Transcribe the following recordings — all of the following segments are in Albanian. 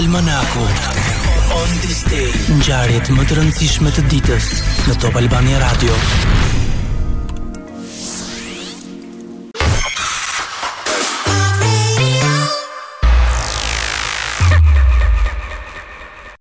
Almanaku On this day Ngjarjet më të rëndësishme të ditës Në Top Albania Radio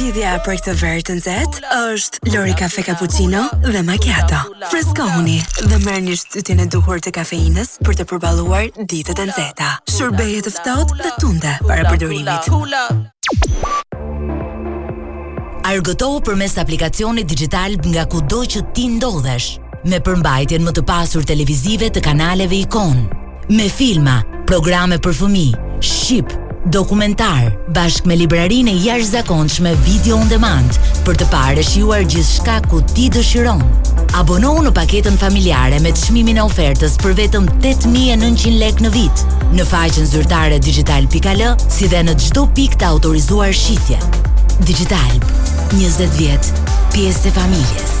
Zgjidhja për këtë verë të nxehtë është Lori Caffe Cappuccino dhe Macchiato. Freskohuni dhe merrni shtytjen e duhur të kafeinës për të përballuar ditët e nxehta. Shërbeje të ftohtë dhe tunde para përdorimit. Argëtohu përmes aplikacionit dixhital nga kudo që ti ndodhesh. me përmbajtjen më të pasur televizive të kanaleve ikonë, me filma, programe për fëmijë, shqip, dokumentarë, bashkë me librarinë e jashtëzakonshme Video on Demand për të parë e shijuar gjithçka ku ti dëshiron. Abonohu në paketën familjare me çmimin e ofertës për vetëm 8900 lekë në vit në faqen zyrtare digitalb.al si dhe në çdo pikë të autorizuar shitje. Digitalb 20 vjet, pjesë e familjes.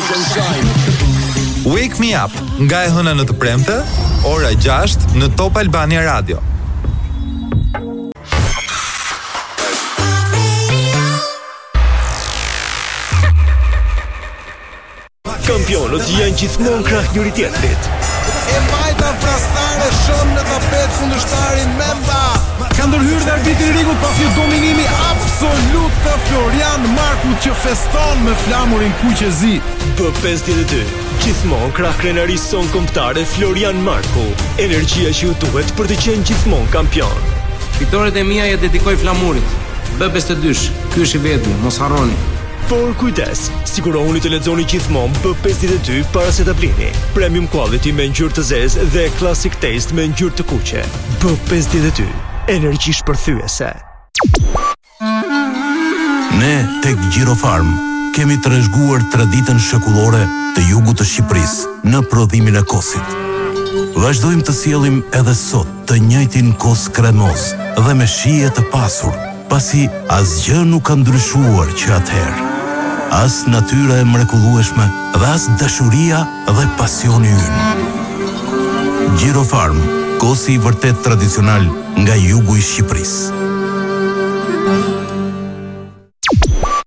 Wake me up nga e hëna në të premte, ora 6 në Top Albania Radio. Kampionët janë gjithmonë krah njëri tjetrit. E majta frastare shon në tapet kundërshtarin Memba. Ka ndërhyrë dhe arbitri i ringut pas një dominimi absolut të Florian Markut që feston me flamurin kuq e zi. B52, gjithmonë krah krenarisë sonë kombëtare Florian Marku, energjia që ju duhet për të qenë gjithmonë kampion. Fitoret e mia ia dedikoj flamurit. B52, ky është i vetmi, mos harroni. Por kujdes, sigurohuni të lexoni gjithmonë B52 para se ta blini. Premium quality me ngjyrë të zezë dhe classic taste me ngjyrë të kuqe. B52, energji shpërthyese. Ne tek Gjirofarm kemi trashëguar traditën shekullore të jugut të Shqipërisë në prodhimin e kosit. Vazhdojmë të sjellim edhe sot të njëjtin kos kremoz dhe me shije të pasur, Pasi asgjë nuk ka ndryshuar që atëherë, as natyra e mrekullueshme dhe as dashuria dhe pasioni ynë. Gjirofarm, kosi i vërtetë tradicional nga jugu i Shqipërisë.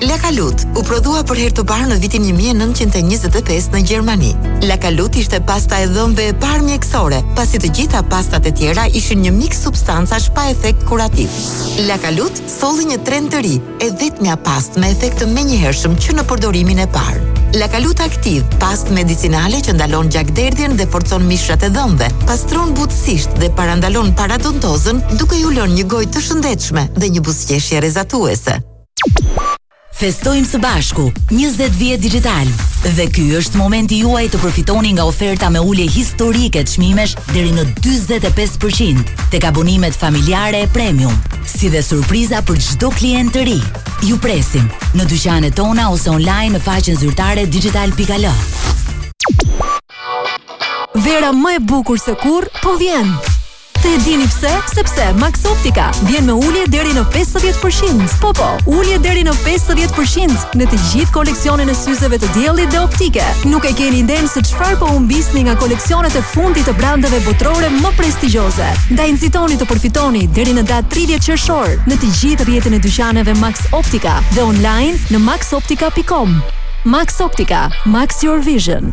Lakalut u prodhua për herë të parë në vitin 1925 në Gjermani. Lakalut ishte pasta e dhëmbëve e parë mjekësore, pasi të gjitha pastat e tjera ishin një miks substancash pa efekt kurativ. Lakalut solli një trend të ri, e vetmja pastë me efekt të menjëhershëm që në përdorimin e parë. Lakalut aktiv, pastë medicinale që ndalon gjakderdhjen dhe forcon mishrat e dhëmbëve, pastron butësisht dhe parandalon paradontozën, duke ju lënë një gojë të shëndetshme dhe një buzëqeshje rrezatuese. Festojmë së bashku 20 vjet Digitalb dhe ky është momenti juaj të përfitoni nga oferta me ulje historike çmimesh deri në 45% tek abonimet familjare e premium, si dhe surpriza për çdo klient të ri. Ju presim në dyqanet tona ose online në faqen zyrtare digitalb.al. Vera më e bukur se kurrë po vjen. E dini pse? Sepse Max Optica vjen me ulje deri në 50%. Po po, ulje deri në 50% në të gjithë koleksionin e syzeve të diellit dhe optike. Nuk e keni idenë se çfarë po humbisni nga koleksionet e fundit të brandeve botërore më prestigjioze. Ndaj nxitoni të përfitoni deri në datë 30 qershor në të gjithë rrjetin e dyqaneve Max Optica dhe online në maxoptica.com. Max Optica, Max Your Vision.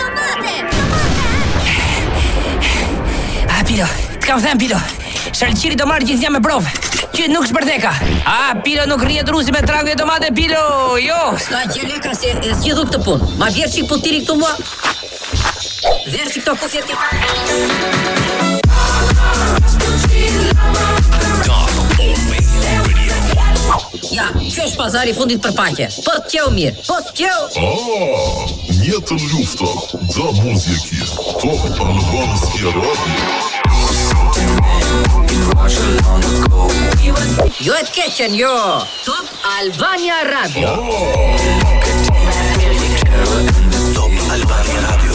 Tomate! Tomate! A, Pilo, të kam thënë, Pilo. Shalqiri do marrë gjithnjë me provë. Që nuk shpërdheka. A, Pilo nuk rritet rrushi me trangull e domate, Pilo, jo. S'ka gjë, lëre se e zgjidh unë këtë punë. Ma bjer një çikë kompjuterin këtu mua. Bjer një çikë këto kufjet të... Top Ja, ky është pazari i fundit për paqe. Po deshe mirë. Po deshe. Ah, një të luftë. Do muzikë. Top Albania Radio. Jo e të keqen, jo. Top Albania Radio. Top Albania Radio.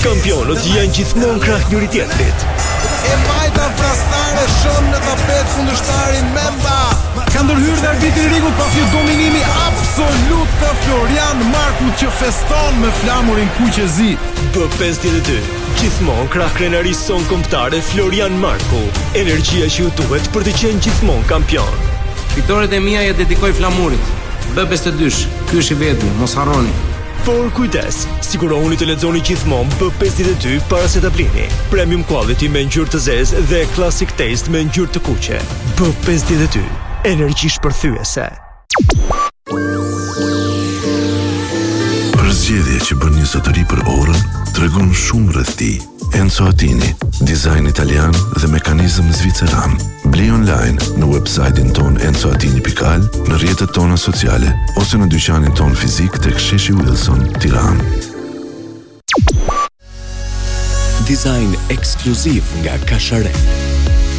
Kampionët janë gjithmonë krah njëri tjetrit. E majta fantastike shemb në tapet kundërshtarin Memba. Ka ndërhyrë dhe arbitri Rigu pas një dominimi absolut të Florian Marku që feston me flamurin kuq e zi. B52, gjithmonë krah krenarisë sonë kombëtare Florian Marku, energjia që ju duhet për të qenë gjithmonë kampion. Fitoret e mia ia dedikoj flamurit. B52, ky është i vetmi, mos harroni. Por kujdes, sigurohuni të lexoni gjithmonë B52 para se ta blini. Premium quality me ngjyrë të zezë dhe classic taste me ngjyrë të kuqe. B52, energji shpërthyese. Përzgjedhja që bën një zotëri për orën tregon shumë rreth tij. Enzo Atini, dizajn italian dhe mekanizëm zviceran. Blej online në website-in tonë enzoatini.al, në rrjetet tona sociale, ose në dyqanin tonë fizik tek sheshi Wilson, Tiranë. Dizajn ekskluziv nga Kashare.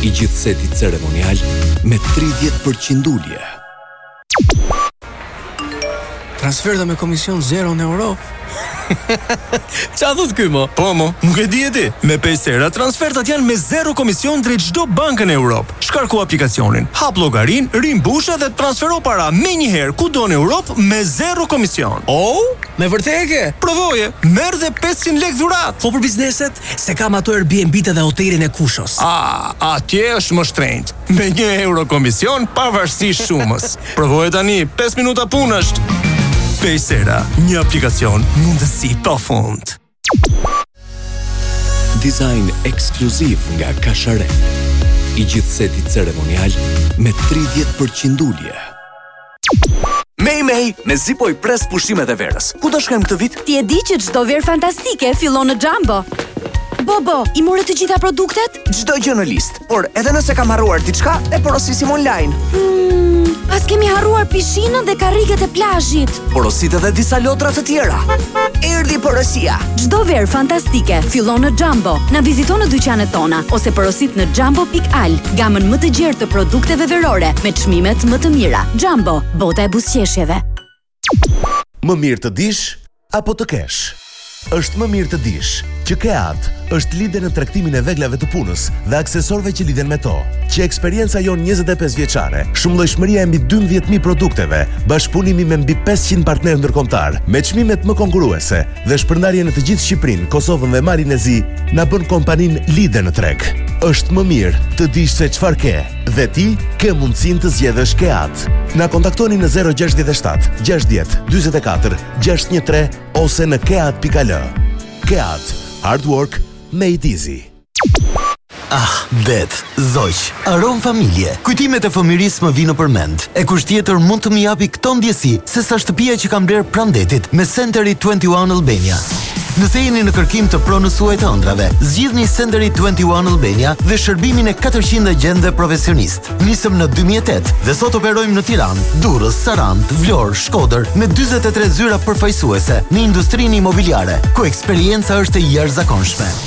I gjithë seti ceremonial me 30% ulje. Transferta me komision zero në Europë. Ça thotë ky mo? Po mo, nuk e di ti. Me Paysera transfertat janë me zero komision drejt çdo banke në Europë. Shkarko aplikacionin, hap llogarinë, rimbushe dhe transfero para menjëherë kudo në Europë me zero komision. Oh! Me vërtetë e ke? Provoje, merr dhe 500 lekë dhuratë. Po për bizneset? Se kam ato Airbnb-të dhe hotelin e Kushos. Ah, atje është më shtrenjtë. Me një euro komision pavarësisht shumës. Provoje tani, 5 minuta punë është. Paysera, një aplikacion mundësi pa fund. Dizajn ekskluziv nga Kashare. I gjithë seti ceremonial me 30% ulje. Mej mej, mezi po i pres pushimet e verës. Ku do shkojmë këtë vit? Ti e di që çdo verë fantastike fillon në Jumbo. Bobo, i more të gjitha produktet? Çdo gjë në listë, por edhe nëse kam harruar diçka, e porosisim online. Hmm, paskemi harruar pishinën dhe karriget e plazhit. Porosite dhe disa lodra të tjera. Erdhi porosia. Çdo verë fantastike fillon në Jumbo. Na vizito në dyqanet tona ose porosit në jumbo.al, gamën më të gjerë të produkteve verore me çmimet më të mira. Jumbo, bota e buzëqeshjeve. Më mirë të dish apo të kesh? Është më mirë të dish që Keat është lider në tregtimin e veglave të punës dhe aksesorëve që lidhen me to. Që eksperienca jonë 25 vjeçare, shumëllojshmëria e mbi 12000 produkteve, bashkëpunimi me mbi 500 partnerë ndërkombëtarë, me çmimet më konkurruese, dhe shpërndarje në të gjithë Shqipërinë, Kosovën dhe Malin e Zi na bën kompaninë lider në treg. Është më mirë të dish se çfarë ke dhe ti ke mundësinë të zgjedhësh Keat. Na kontaktoni në 067 60 44 613 ose në keat.al. Keat, hard work, made easy. Ah, det, zogj, aromë familjeje. Kujtimet e fëmijërisë më vijnë për mend. E kush tjetër mund të më japi këto ndjesi sesa shtëpia që kam blerë pranë detit me Century 21 Albania. Nëse jeni në kërkim të pronës suaj të ëndrrave, zgjidhni Century 21 Albania dhe shërbimin e 400 agjentëve profesionistë. Nisëm në 2008 dhe sot operojmë në Tiranë, Durrës, Sarandë, Vlorë, Shkodër me 43 zyra përfaqësuese në industrinë imobiliare, ku eksperienca është e jashtëzakonshme.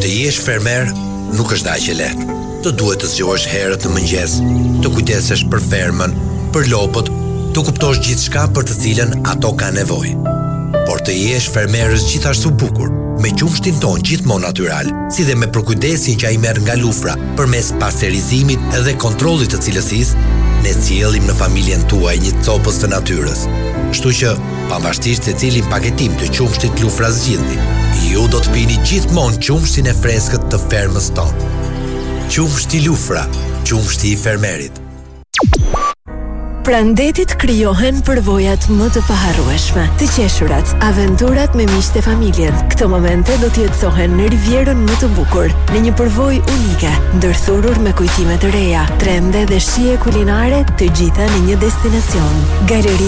Të jesh fermer nuk është aq e lehtë. Të duhet të zgjohesh herët në mëngjes, të kujdesesh për fermën, për lopët, të kuptosh gjithçka për të cilën ato kanë nevojë. Por të jesh fermer është gjithashtu bukur, me qumështin tonë gjithmonë natyral, si dhe me përkujdesjen që ai merr nga Lufra përmes pasterizimit dhe kontrollit të cilësisë, ne sjellim në familjen tuaj një copëz të natyrës. Kështu që, Pavarësisht se cilin paketim të qumështit Lufra zgjidhni, ju do të pini gjithmonë qumështin e freskët të fermës tonë. Qumështi Lufra, qumështi i fermerit. Pranë detit krijohen përvojat më të paharrueshme. Të qeshurat, aventurat me miqtë e familjen. Këto momente do të jetësohen në Rivierën më të bukur, në një përvojë unike, ndërthurur me kujtime të reja, trende dhe shije kulinare, të gjitha në një destinacion. Galeri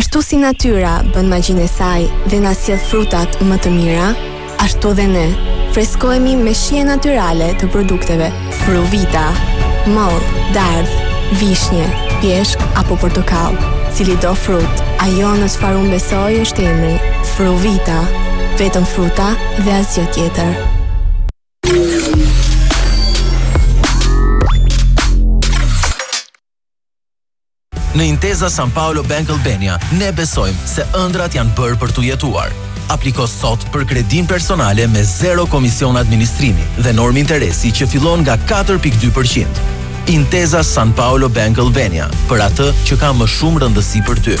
Ashtu si natyra bën magjinë e saj dhe na sjell frutat më të mira, ashtu dhe ne freskohemi me shije natyrale të produkteve Fruvita, mollë, dardhë, vishnje, pjeshkë apo portokall. Cilido frut, ajo në çfarë unë besoj është emri, Fruvita. Vetëm fruta dhe asgjë tjetër. Në Intesa Sanpaolo Bank Albania, ne besojmë se ëndrrat janë bërë për t'u jetuar. Apliko sot për kredinë personale me zero komision administrimi dhe normë interesi që fillon nga 4.2%. Intesa Sanpaolo Bank Albania, për atë që ka më shumë rëndësi për ty.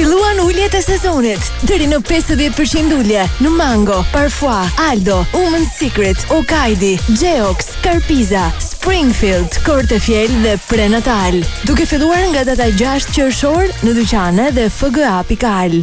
Filluan uljet e sezonit. Deri në 50% ulje në Mango, Parfois, Aldo, Women'secret, Okaidi, Geox, Carpisa, Springfield, Cortefiel dhe Prenatal. Duke filluar nga data 6 qershor në dyqane dhe fga.al.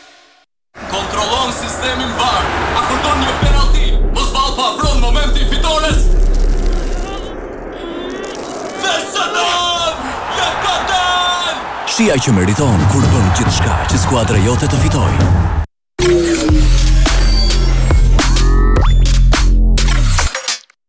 Kontrollon sistemin VAR, akordon një penallti, mos vallë po afron momenti i fitores! Dhe shënon! Ja ka dalë! Shija që meriton kur bën gjithçka që skuadra jote të fitojë.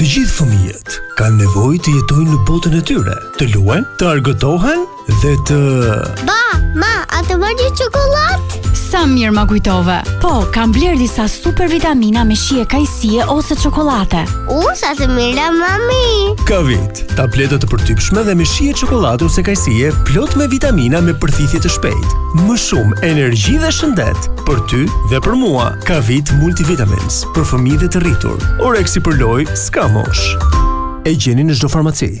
Të gjithë fëmijët kanë nevojë të jetojnë në botën e tyre, të luajnë, të argëtohen dhe të Ba, ma, a të marr një çokollatë? Sa mirë ma kujtove. Po, kam blerë disa super vitamina me shije kajsie ose çokollate. U, sa të mira, mami! Kavit, tableta të përtypshme dhe me shije çokollate ose kajsie plot me vitamina me përthithje të shpejtë. Më shumë energji dhe shëndet për ty dhe për mua. Kavit Multivitamins. për fëmijë dhe të rritur. Oreksi për lojë s'ka moshë. E gjeni në çdo farmaci.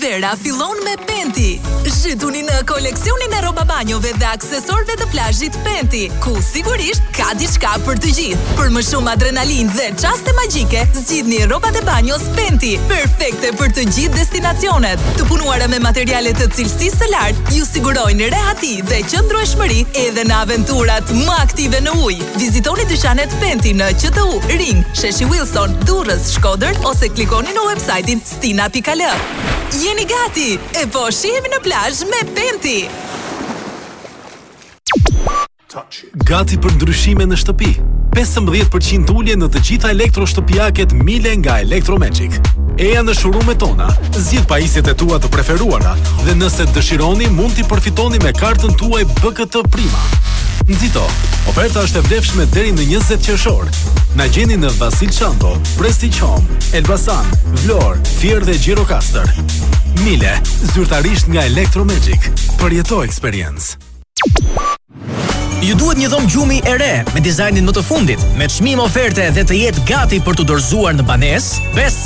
Vera fillon me Penti. Zhytuni në koleksionin e rrobabanjove dhe aksesorëve të plazhit Penti, ku sigurisht ka diçka për të gjithë. Për më shumë adrenalinë dhe çaste magjike, zgjidhni rrobat e banjos Penti, perfekte për të gjithë destinacionet. Të punuara me materiale të cilësisë së lartë, ju sigurojnë rehati dhe qëndrueshmëri edhe në aventurat më aktive në ujë. Vizitoni dyqanet Penti në QTU, Ring, Sheshi Wilson, Durrës, Shkodër ose klikoni në websajtin stina.al. Jeni gati? E po shihemi në plazh me Penti! Gati për ndryshime në shtëpi? 15 për qind ulje në të gjitha elektroshtëpiaket Miele nga Electro Magic. Eja në showroom-et tona, zgjidh pajisjet e tua të preferuara dhe nëse dëshironi mund t'i përfitoni me kartën tuaj BKT. Prima. Nxito. Oferta është e vlefshme deri në 20 qershor. Na gjeni në Vasil Shanto, Prestige Home, Elbasan, Vlorë, Fier dhe Gjirokastër. Miele, zyrtarisht nga Electromagic. Përjeto eksperiencën. Ju duhet një dhomë gjumi e re me dizajnin më të fundit, me çmim oferte dhe të jetë gati për t'u dorëzuar në banesë? Best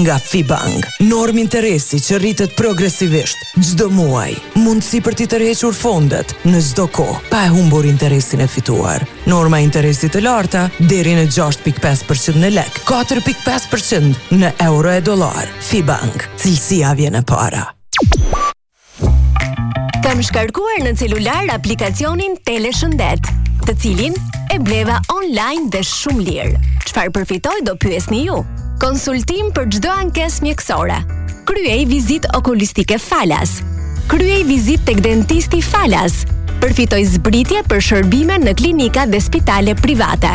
nga Fibank. Normë interesi që rritet progresivisht çdo muaj. Mundësi për t'i tërhequr fondet në çdo kohë, pa e humbur interesin e fituar. Norma interesi të larta deri në 6.5% në lek, 4.5% në euro e dollar. Fibank, cilësia vjen e para. Kam shkarkuar në celular aplikacionin Tele Shëndet, të cilin e bleva online dhe shumë lirë. Çfarë përfitoj do pyesni ju? Konsultim për çdo ankesë mjekësore. Kryej vizitë okulistike falas. Kryej vizitë tek dentisti falas. Përfitoj zbritje për shërbime në klinika dhe spitale private.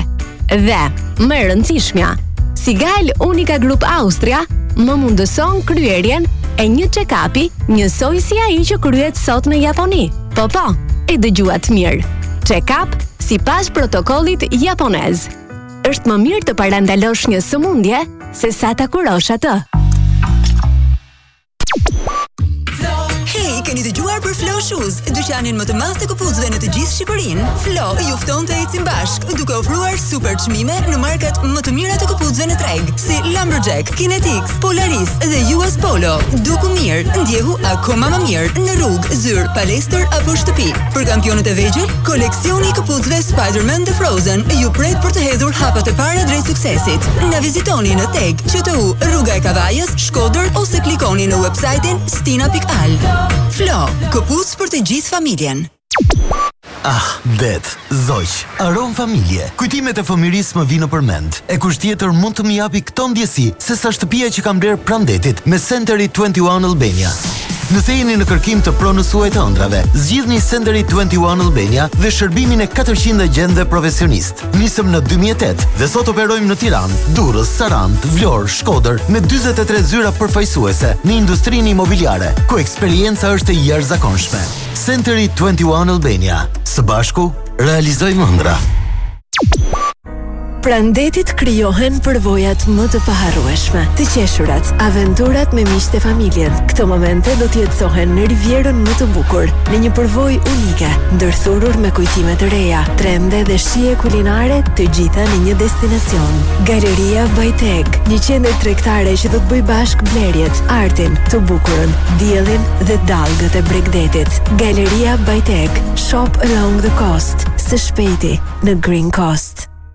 Dhe, më e rëndësishmja, Sigal Uniqa Group Austria, më mundëson kryerjen e një check-upi njësoj si ai që kryhet sot në Japoni. Po po, e dëgjuat mirë. Check-up sipas protokollit japonez. Është më mirë të parandalosh një sëmundje sesa ta kurosh atë. keni dëgjuar për Flo Shoes, dyqanin më të madh të këpucëve në të gjithë Shqipërinë. Flo ju fton të ecim bashkë, duke ofruar super çmime në markat më të mira të këpucëve në treg, si Lumberjack, Kinetix, Polaris dhe US Polo. Duku mirë, ndjehu akoma më mirë në rrugë, zyrë, palestër apo shtëpi. Për kampionët e vegjël, koleksioni i këpucëve Spider-Man dhe Frozen ju pret për të hedhur hapat e para drejt suksesit. Na vizitoni në Teg, QTU, Rruga e Kavajës, Shkodër ose klikoni në website-in stina.al. Flo, këpucë për të gjithë familjen. Ah, det, zogj, aromë familjeje. Kujtimet e fëmijërisë më vijnë për mend. E kush tjetër mund të më japë këto ndjesi sesa shtëpia që kam blerë pranë detit me Century 21 Albania. Nëse jeni në kërkim të pronës suaj të ëndrrave, zgjidhni Century 21 Albania dhe shërbimin e 400 agjentëve profesionistë. Nisëm në 2008 dhe sot operojmë në Tiranë, Durrës, Sarandë, Vlorë, Shkodër me 43 zyra përfaqësuese në industrinë imobiliare, ku eksperienca është e jashtëzakonshme. Century 21 Albania, së bashku realizojmë ëndrra. Pranë detit krijohen përvojat më të paharrueshme, të qeshurat, aventurat me miqtë e familjen. Këto momente do të jetësohen në Rivierën më të bukur, në një përvojë unike, ndërthurur me kujtime të reja. Trende dhe shije kulinare të gjitha në një destinacion. Galeria by TEG, një qendër tregtare që do të bëjë bashkë blerjet, artin, të bukurën, diellin dhe dallgët e bregdetit. Galeria by TEG, shop along the coast, së shpejti në Green Coast.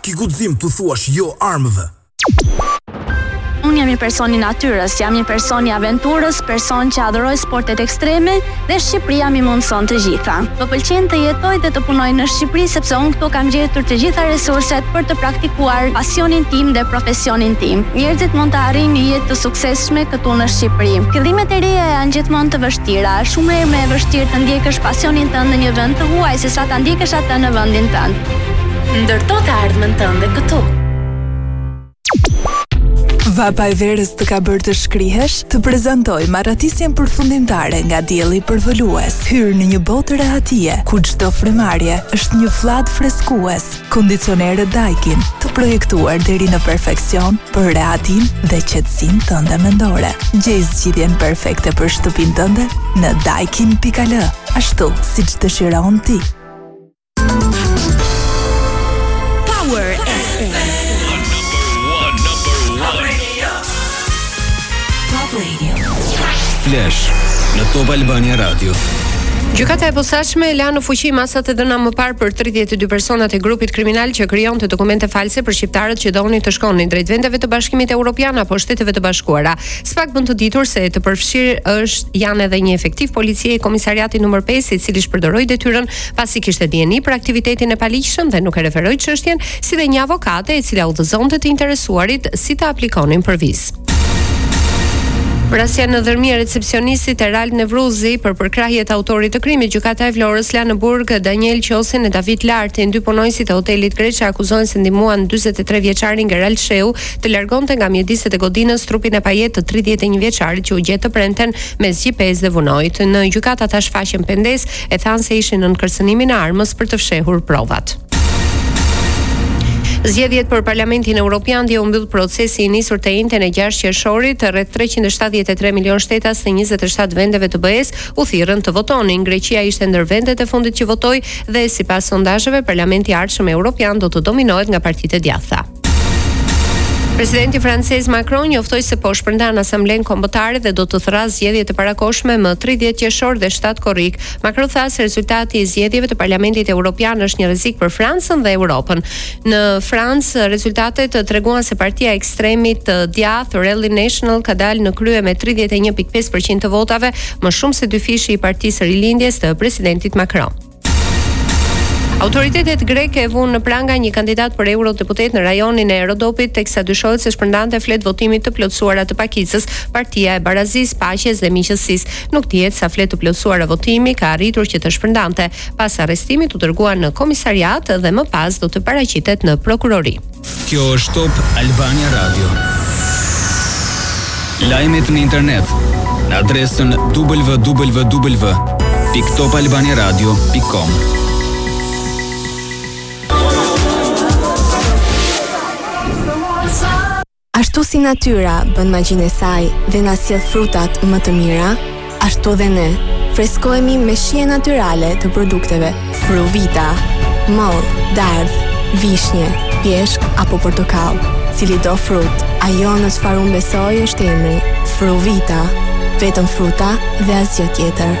Ki guxim t'u thuash jo armëve. Unë jam një person i natyrës, jam një person i aventurës, person që adhuroj sportet ekstreme dhe Shqipëria m'i mundëson të gjitha. Më pëlqen të jetoj dhe të punoj në Shqipëri sepse unë këtu kam gjetur të gjitha resurset për të praktikuar pasionin tim dhe profesionin tim. Njerëzit mund të arrijnë një jetë të suksesshme këtu në Shqipëri. Fillimet e reja janë gjithmonë të vështira, është shumë herë më e vështirë të ndjekësh pasionin tënd në një vend të huaj sesa ta ndjekësh atë në vendin tënd. Ndërto të ardhmen tënde këtu. Vapa e verës të ka bërë të shkrihesh, të prezantojmë arratisjen përfundimtare nga dielli përvëlues. Hyr në një botë rehatie, ku çdo frymëmarrje është një fllad freskues. Kondicionerët Daikin, të projektuar deri në perfeksion për rehatinë dhe qetësinë tënde mendore. Gjej zgjidhjen perfekte për shtëpinë tënde në daikin.al, ashtu siç dëshiron ti. Flash në Top Albania Radio. Gjykata e posaçme la në fuqi masat e dhëna më parë për 32 personat e grupit kriminal që krijonte dokumente false për shqiptarët që donin të shkonin drejt vendeve të Bashkimit Evropian apo Shteteve të Bashkuara. SPAK bën të ditur se të përfshirë është janë edhe një efektiv policie i komisariatit numër 5 i cili shpërdoroi detyrën pasi kishte dijeni për aktivitetin e paligjshëm dhe nuk e referoi çështjen, si dhe një avokate e cila udhëzonte të interesuarit si të aplikonin për vizë. Vrasja në Dhërmi e recepsionistit Erald Nevruzi për përkrahje të autorit të krimit, gjykata e Vlorës lë në burg Daniel Qosin e David Lartin, dy punonjësit e hotelit Greçe akuzohen se ndihmuan 43 vjeçarin Gerald Shehu të largonte nga mjediset e godinës trupin e pajetë të 31 vjeçarit që u gjet të premten mes Gjipesë dhe Vunoit. Në gjykatë ata shfaqën pendesë e thanë se ishin nën kërcënimin e armës për të fshehur provat. Zgjedhjet për Parlamentin Evropian, dje u mbyll procesi i nisur të enjten e 6 qershorit, rreth 373 milion shtetas të 27 vendeve të BE-së u thirrën të votonin. Greqia ishte ndër vendet e fundit që votoi dhe sipas sondazheve Parlamenti i ardhshëm Evropian do të dominohet nga partitë e djathta. Presidenti francez Macron njoftoi se po shpërndan asamblenë kombëtare dhe do të thërrasë zgjedhje të parakohshme më 30 qershor dhe 7 korrik. Macron tha se rezultati i zgjedhjeve të Parlamentit Evropian është një rrezik për Francën dhe Evropën. Në Francë rezultatet treguan se partia e ekstremit të djathtë Rally National ka dalë në krye me 31.5% të votave, më shumë se dyfishi i partisë së Rilindjes të presidentit Macron. Autoritetet greke vunë në pranga një kandidat për eurodeputet në rajonin e Rodopit, teksa dyshohet se shpërndante fletë votimi të plotësuara të pakicës, partia e barazisë, paqes dhe miqësisë. Nuk dihet sa fletë të plotësuara votimi ka arritur që të shpërndante. Pas arrestimit u dërgua në komisariat dhe më pas do të paraqitet në prokurori. Kjo është Top Albania Radio. Lajmet në internet në adresën www.topalbaniaradio.com. Ashtu si natyra bën magjinë e saj dhe na sjell frutat më të mira, Ashtu dhe ne freskohemi me shijen natyrale të produkteve Fruvita, mollë, dardhë, vishnje, pjeshkë apo portokall. Cilido frut, ajo në çfarë unë besoj është emri, Fruvita. Vetëm fruta dhe asgjë tjetër.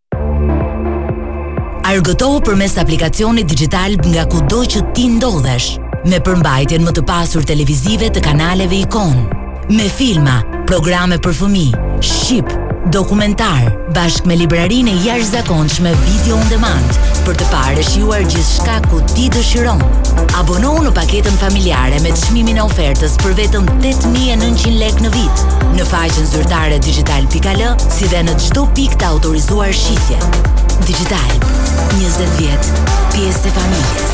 Argëtohu përmes aplikacionit Digitalb nga kudo që ti ndodhesh, me përmbajtjen më të pasur televizive të kanaleve ikon, me filma, programe për fëmijë, shqip, dokumentarë, bashkë me librarinë e jashtëzakonshme Video on Demand për të parë e shijuar gjithçka ku ti dëshiron. Abonohu në paketën familjare me çmimin e ofertës për vetëm 8900 lekë në vit, në faqen faqen zyrtare digitalb.al si dhe në çdo pikë të autorizuar shitje. Digitalb 20 vjet, pjesë e familjes.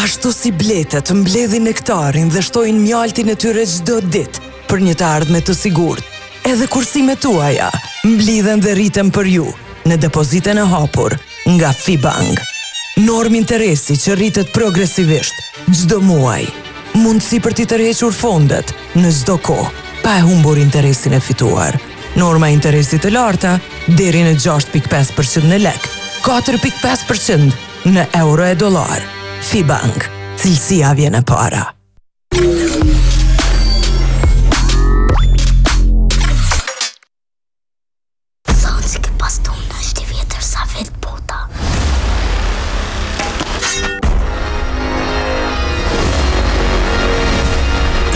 Ashtu si bletët mbledhin nektarin dhe shtojnë mjaltin e tyre çdo ditë për një të ardhme të sigurt, edhe kursimet tuaja mblidhen dhe rriten për ju në depozitën e hapur nga Fibank. Normë interesi që rritet progresivisht çdo muaj. Mundësi për t'i tërhequr fondet në çdo kohë, pa e humbur interesin e fituar. Norma interesi të larta deri në 6.5% në lek, 4.5% Në euro e dollar, Fibank, cilësia vjen e para.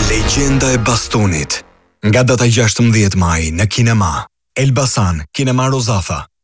Legjenda e Bastonit. Nga data 16 maj në kinema, Elbasan, Kinema Rozafa,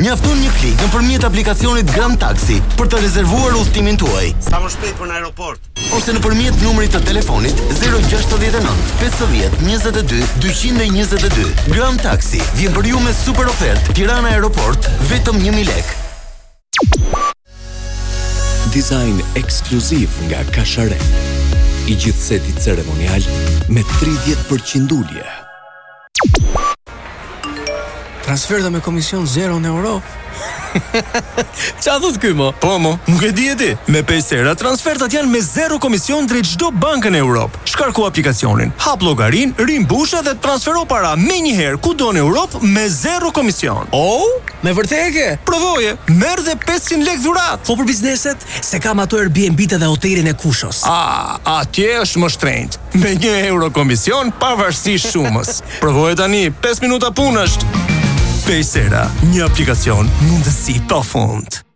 Mjafton një klik nëpërmjet aplikacionit Grand Taxi për të rezervuar udhëtimin tuaj. Sa më shpejt për në aeroport. Ose nëpërmjet numrit të telefonit 069 50 22 222. Grand Taxi vjen për ju me super ofertë Tirana Aeroport vetëm 1000 lekë. Dizajn ekskluziv nga Kashare. I gjithë seti ceremonial me 30% ulje. Transferta me komision zero në Europë. Ça thotë ky mo? Po mo, nuk e dije ti. Me Paysera transfertat janë me zero komision drejt çdo banke në Europë. Shkarko aplikacionin, hap llogarinë, rimbushe dhe transfero para menjëherë kudo në Europë me zero komision. Ooh? Me vërtet e ke? Provoje, merr dhe pesëqind lekë dhuratë! Po për bizneset? Se kam ato Airbnb-të edhe hotelin e Kushos. Ah, atje është më shtrenjtë. Me një euro komision pavarësisht shumës. Provoje tani, pesë minuta punë është! Paysera, një aplikacion, mundësi pa fund!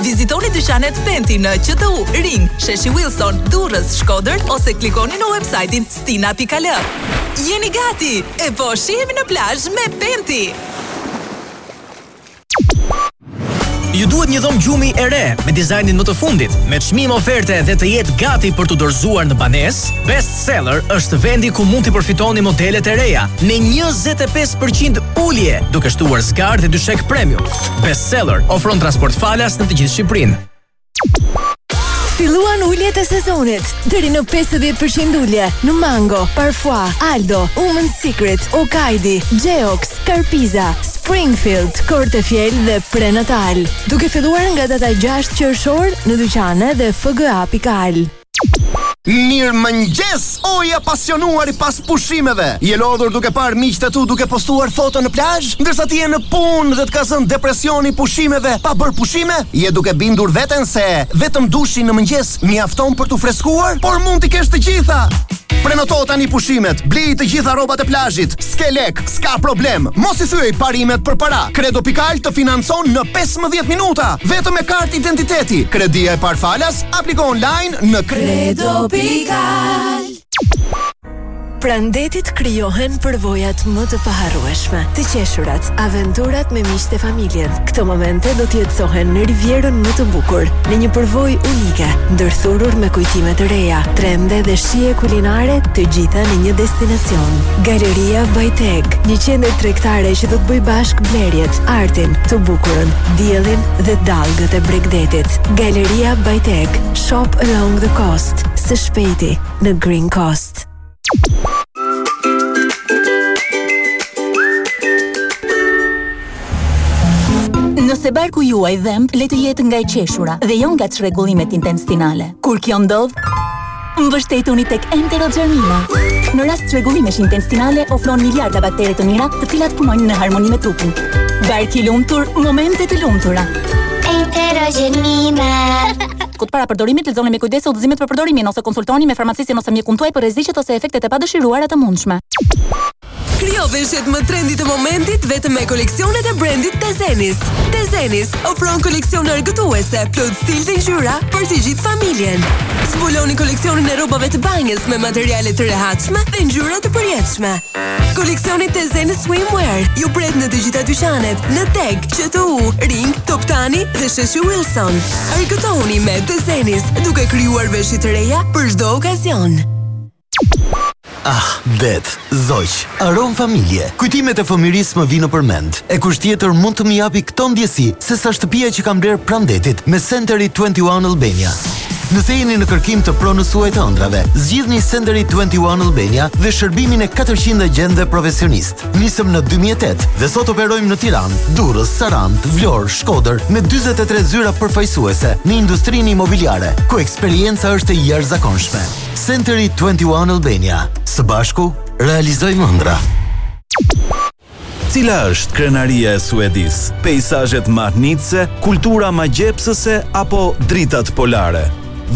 Vizitoni dyqanet Penti në QTU, Ring, Sheshi Wilson, Durrës, Shkodër ose klikoni në websajtin stina.al. Jeni gati! E po shihemi në plazh me Penti! Ju duhet një dhomë gjumi e re me dizajnin më të fundit, me çmim oferte dhe të jetë gati për t'u dorëzuar në banesë? Seller është vendi ku mund të përfitoni modelet e reja me 25% ulje, duke shtuar zgarë dhe dyshek premium. Best Seller ofron transport falas në të gjithë Shqipërinë. Filluan uljet e sezonit. Deri në 50% ulje në Mango, Parfois, Aldo, Women's Secret, Okaidi, Geox, Carpiza, Springfield, Cortefiel dhe Prenatal. Duke filluar nga data 6 qershor në dyqane dhe fga.al. Mirëmëngjes o i apasionuari pas pushimeve. Je lodhur duke parë miqtë e tu duke postuar foto në plazh, ndërsa ti je në punë dhe të ka zënë depresioni i pushimeve pa bërë pushime? Je duke bindur veten se vetëm dushi në mëngjes mjafton për t'u freskuar? Por mund t'i kesh të gjitha! Prenoto tani pushimet, bli të gjitha rrobat e plazhit, s'ke lek, s'ka problem. Mos i thyej parimet për para. Kredo.al të financon në 15 minuta, vetëm me kartë identiteti. Kredia e parë falas Apliko online në kredo.al Pranë detit krijohen përvojat më të paharrueshme, të qeshurat, aventurat me miqtë e familjen. Këto momente do të jetësohen në Rivierën më të bukur, në një përvojë unike, ndërthurur me kujtime të reja, trende dhe shije kulinare, të gjitha në një destinacion. Galeria by TEG, një qendër tregtare që do të bëjë bashkë blerjet, artin, të bukurën, diellin dhe dallgët e bregdetit. Galeria by TEG, shop along the coast, së shpejti në Green Coast. Nëse barku juaj dhemb, le të jetë nga e qeshura dhe jo nga çrregullimet intestinale. Kur kjo ndodh, Mbështetuni tek Enterogermina. Në rast çrregullimesh intestinale ofron miliarda baktere të mira, të cilat punojnë në harmoni me trupin. Bark i lumtur, momente të lumtura. Enterogermina. Kut para përdorimit lexoni me kujdes udhëzimet për përdorimin ose konsultohuni me farmacistin ose mjekun tuaj për rreziqet ose efektet e padëshiruara të mundshme. Krijo veshjet më trendy të momentit vetëm me koleksionet e brendit Tezenis. Tezenis ofron koleksione argëtuese, plot stil dhe ngjyra për të gjithë familjen. Zbuloni koleksionin e rrobave të banjës me materiale të rehatshme dhe ngjyra të përjetshme. Koleksioni Tezenis Swimwear ju pret në të gjitha dyqanet, në Teg, QTU, Ring, Toptani dhe Sheshi Wilson. Argëtohuni me Tezenis duke krijuar veshje të reja për çdo okazion. Ah, det, zogj, aromë familje. Kujtimet e fëmijërisë më vijnë nëpër mend. E kush tjetër mund të më japi këto ndjesi se sa shtëpia që kam blerë pranë detit me Century Twenty One Albania. Nëse jeni në kërkim të pronës suaj të ëndrrave, zgjidhni Century Twenty One Albania dhe shërbimin e katërqind agjentëve profesionistë. Nisëm në dy mijë e tetë dhe sot operojmë në Tiranë, Durrës, Sarandë, Vlorë, Shkodër me dyzet e tre zyra përfaqësuese në industrinë imobiliare, ku eksperienca është e jashtëzakonshme. Century 21 Albania, së bashku realizojmë ëndrra. Cila është krenaria e Suedisë? Pejsazhet mahnitëse, kultura magjepsëse apo dritat polare?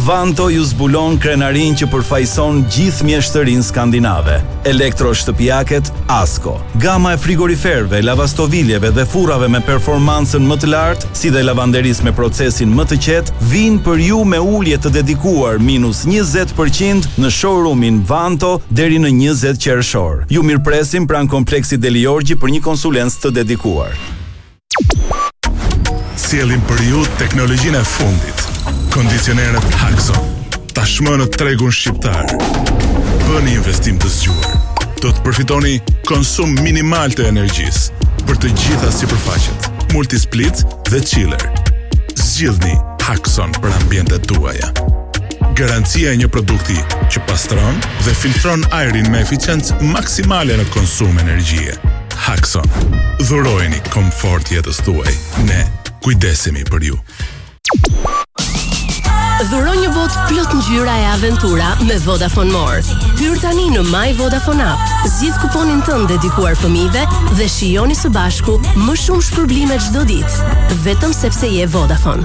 Vanto ju zbulon krenarinë që përfaqëson gjithë mjeshtërinë skandinave. Elektroshtëpiaket Asko. Gama e frigoriferëve, lavastoviljeve dhe furrave me performancën më të lartë, si dhe lavanderisë me procesin më të qetë, vijnë për ju me ulje të dedikuar minus njëzet për qind në showroom-in Vanto deri në njëzet qershor. Ju mirëpresim pranë Kompleksit Delijorgji për një konsulencë të dedikuar. Sjellim për ju teknologjinë e fundit. Kondicionerët Hakson. Tashmë në tregun shqiptar. Bëni investim të zgjuar. Do të përfitoni konsum minimal të energjisë për të gjitha sipërfaqet, multisplit dhe chiller. Zgjidhni Hakson për ambientet tuaja. Garancia e një produkti që pastron dhe filtron ajrin me eficiencë maksimale në konsum energjie. Hakson. Dhurojini komfort jetës tuaj. Ne kujdesemi për ju. Dhuro një botë plot ngjyra e aventura me Vodafone More. Hyr tani në My Vodafone App, zgjidh kuponin tënd dedikuar fëmijëve dhe shijoni së bashku më shumë shpërblime çdo ditë, vetëm sepse je Vodafone.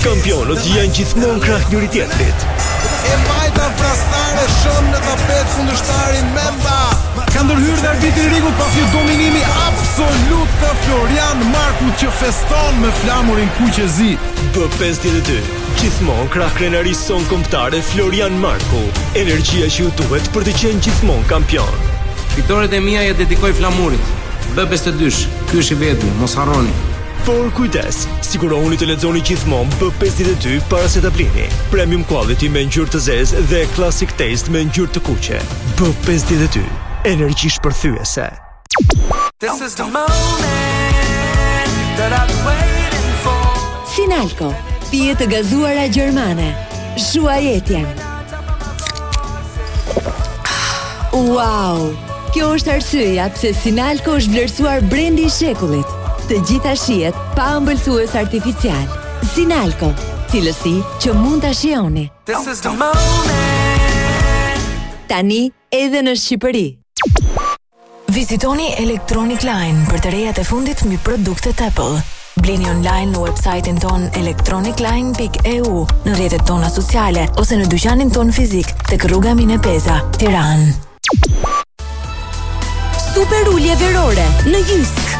Kampionët janë gjithmonë krah njëri-tjetrit. E majta vrastare çon në tapet kundërshtarin Memba. Ka ndërhyrë dhe arbitri i ringut pas një dominimi absolut të Florian Marku që feston me flamurin kuq e zi. B52, gjithmonë krah krenarisë sonë kombëtare Florian Marku, energjia që ju duhet për të qenë gjithmonë kampion. Fitoret e mia ia dedikoj flamurit. B52, ky është i vetmi, mos harroni. Por kujdes, sigurohuni të lexoni gjithmonë B52 para se ta blini. Premium quality me ngjyrë të zezë dhe classic taste me ngjyrë të kuqe. B52, energji shpërthyese. This is the moment that I've been waiting for. Sinalco, pije të gazuara gjermane. Shuaj etjen. Wow! Kjo është arsyeja pse Sinalco është vlerësuar brendi i shekullit. Të gjitha shijet pa ëmbëlsues artificialë. Sinalco, cilësi që mund ta shijoni. Tani edhe në Shqipëri. Vizitoni Electronic Line për të rejat e fundit mbi produktet Apple. Blini online në website-in tonë electronicline.eu, në rrjetet tona sociale ose në dyqanin tonë fizik tek rruga Mine Peza, Tiranë. Super ulje verore në Jysk.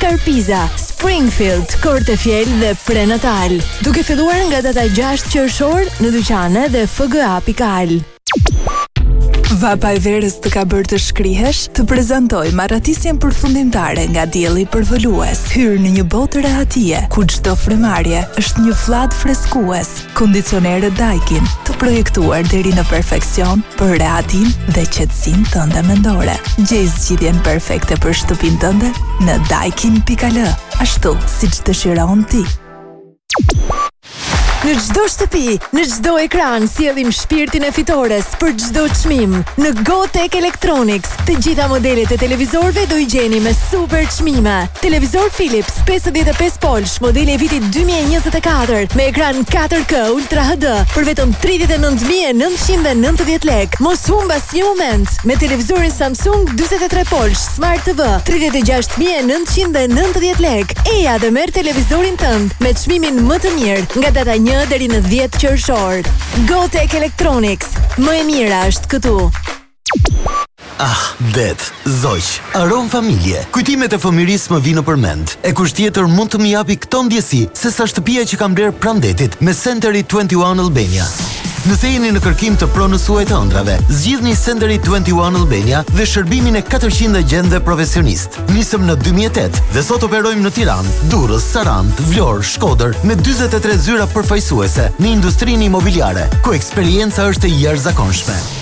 Carpisa, Springfield, Cortefiel dhe Prenatal. Duke filluar nga data 6 qershor në dyqane dhe fga.al. Vapa e verës të ka bërë të shkrihesh, të prezantoj me arratisjen përfundimtare nga dielli përvëlues. Hyr në një botë rehatie, ku çdo frymëmarrje është një fllad freskues. Kondicionerët Daikin, të projektuar deri në perfeksion për rehatinë dhe qetësinë tënde mendore. Gjej zgjidhjen perfekte për shtëpinë tënde në daikin.al, ashtu siç dëshiron ti. Në çdo shtëpi, në çdo ekran sjellim shpirtin e fitores për çdo çmim. Në GoTech Electronics, të gjitha modelet e televizorëve do i gjeni me super çmime. Televizor Philips 55 polç Modeli i vitit 2024 me ekran 4K Ultra HD për vetëm 39990 lekë. Mos humb asnjë moment me televizorin Samsung 43 polç Smart TV 36990 lekë. Eja dhe merr televizorin tënd me çmimin më të mirë nga data 1 deri në 10 qershor. Gotech Electronics. Më e mira është këtu. Ah, det, zogj, aromë familje. Kujtimet e fëmirisë më vijnë nëpër mend. E kush tjetër mund të më japi këto ndjesi se sa shtëpia që kam blerë pranë detit me Century Twenty One Albania. Nëse jeni në kërkim të pronës suaj të ëndrrave, zgjidhni Century Twenty One Albania dhe shërbimin e katërqind agjentëve profesionistë. Nisëm në dy mijë e tetë dhe sot operojmë në Tiranë, Durrës, Sarandë, Vlorë, Shkodër me dyzet e tre zyra përfaqësuese në industrinë imobiliare, ku eksperienca është e jashtëzakonshme.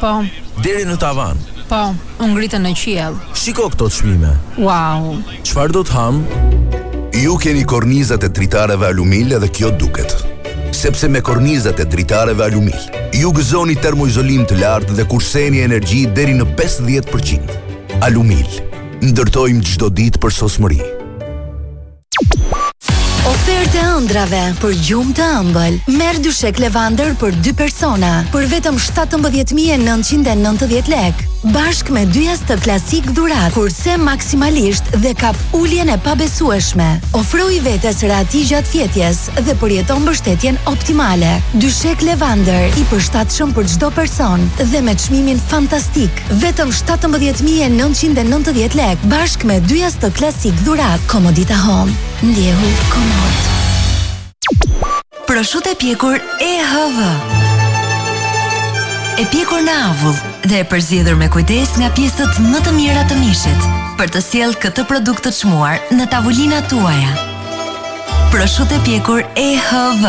Po. Deri në tavan. Po, u ngritën në qiell. Shiko këto çmime. Wow. Çfarë do të ham? Ju keni kornizat e dritareve Alumil edhe kjo duket. Sepse me kornizat e dritareve Alumil, ju gëzoni termoizolim të lartë dhe kurseni energji deri në 50%. Alumil, ndërtojmë çdo ditë përsosmëri. Ofertë e ëndrrave për gjumë të ëmbël. Merr dyshek Lavander për dy persona për vetëm 17990 lekë. Bashkë me dy jastëkë klasik dhuratë, kurseje maksimalisht dhe kap uljen e pabesueshme. Ofroji vetes rehati gjatë fjetjes dhe përjeto mbështetjen optimale. Dyshek Lavander i përshtatshëm për çdo person dhe me çmimin fantastik. Vetëm shtatëmbëdhjetë mijë e nëntëqind e nëntëdhjetë lekë bashkë me dy jastëkë klasik dhuratë Comodita Home. Ndjehu komod. Proshutë e pjekur EHV. E pjekur në avull dhe e përzgjedhur me kujdes nga pjesët më të mira të mishit për të sjellë këtë produkt të çmuar në tavolinat tuaja. Proshutë e pjekur EHV.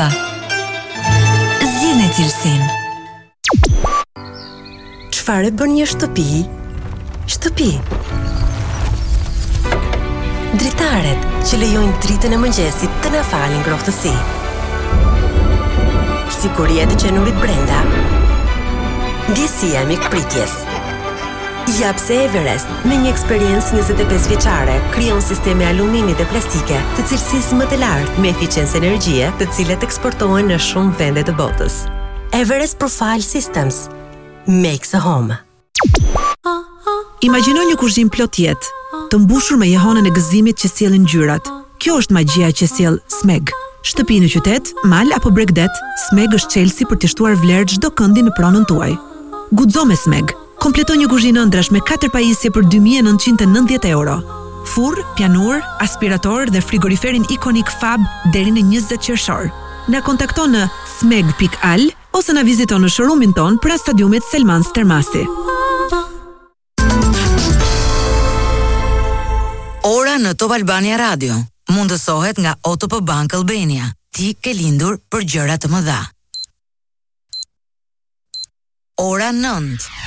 Zgjidhni cilësinë. Çfarë e bën një shtëpi shtëpi? Dritaret që lejojnë dritën e mëngjesit të na falin ngrohtësi. Siguria e të qenurit brenda. Ndjesia e mikpritjes. Ja pse Everest, me një eksperiencë 25 vjeçare, krijon sisteme alumini dhe plastike të cilësisë më të lartë me eficiencë energjie, të cilat eksportohen në shumë vende të botës. Everest Profile Systems. Makes a home. Imagjino një kuzhinë plot jetë, të mbushur me jehonën e gëzimit që sjellin ngjyrat. Kjo është magjia që sjell Smeg. Shtëpi në qytet, mal apo bregdet, Smeg është çelësi për t'i shtuar vlerë çdo këndi në pronën tuaj. Guxo me Smeg! Kompleto një kuzhinë ëndrrash me katër pajisje për dy mijë e nëntëqind e nëntëdhjetë euro. Furrë, pianurë, aspirator dhe frigoriferin ikonik Fab deri në njëzet qershor. Na kontakto në smeg pikë al ose na vizito në showroom-in tonë pranë stadiumit Selman Stërmasi. Ora në Top Albania Radio mundësohet nga OTP Bank Albania. Ti ke lindur për gjëra të mëdha. Ora nëntë.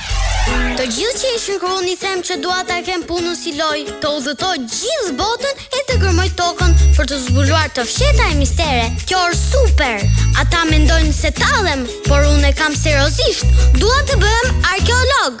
Të gjithë qeshin kur unë i them që dua ta kem punën si lojë, të udhëtoj gjithë botën e të gërmoj tokën për të zbuluar të fshehta e mistere. Kjo është super. Ata mendojnë se tallem, por unë e kam seriozisht. Dua të bëhem arkeolog.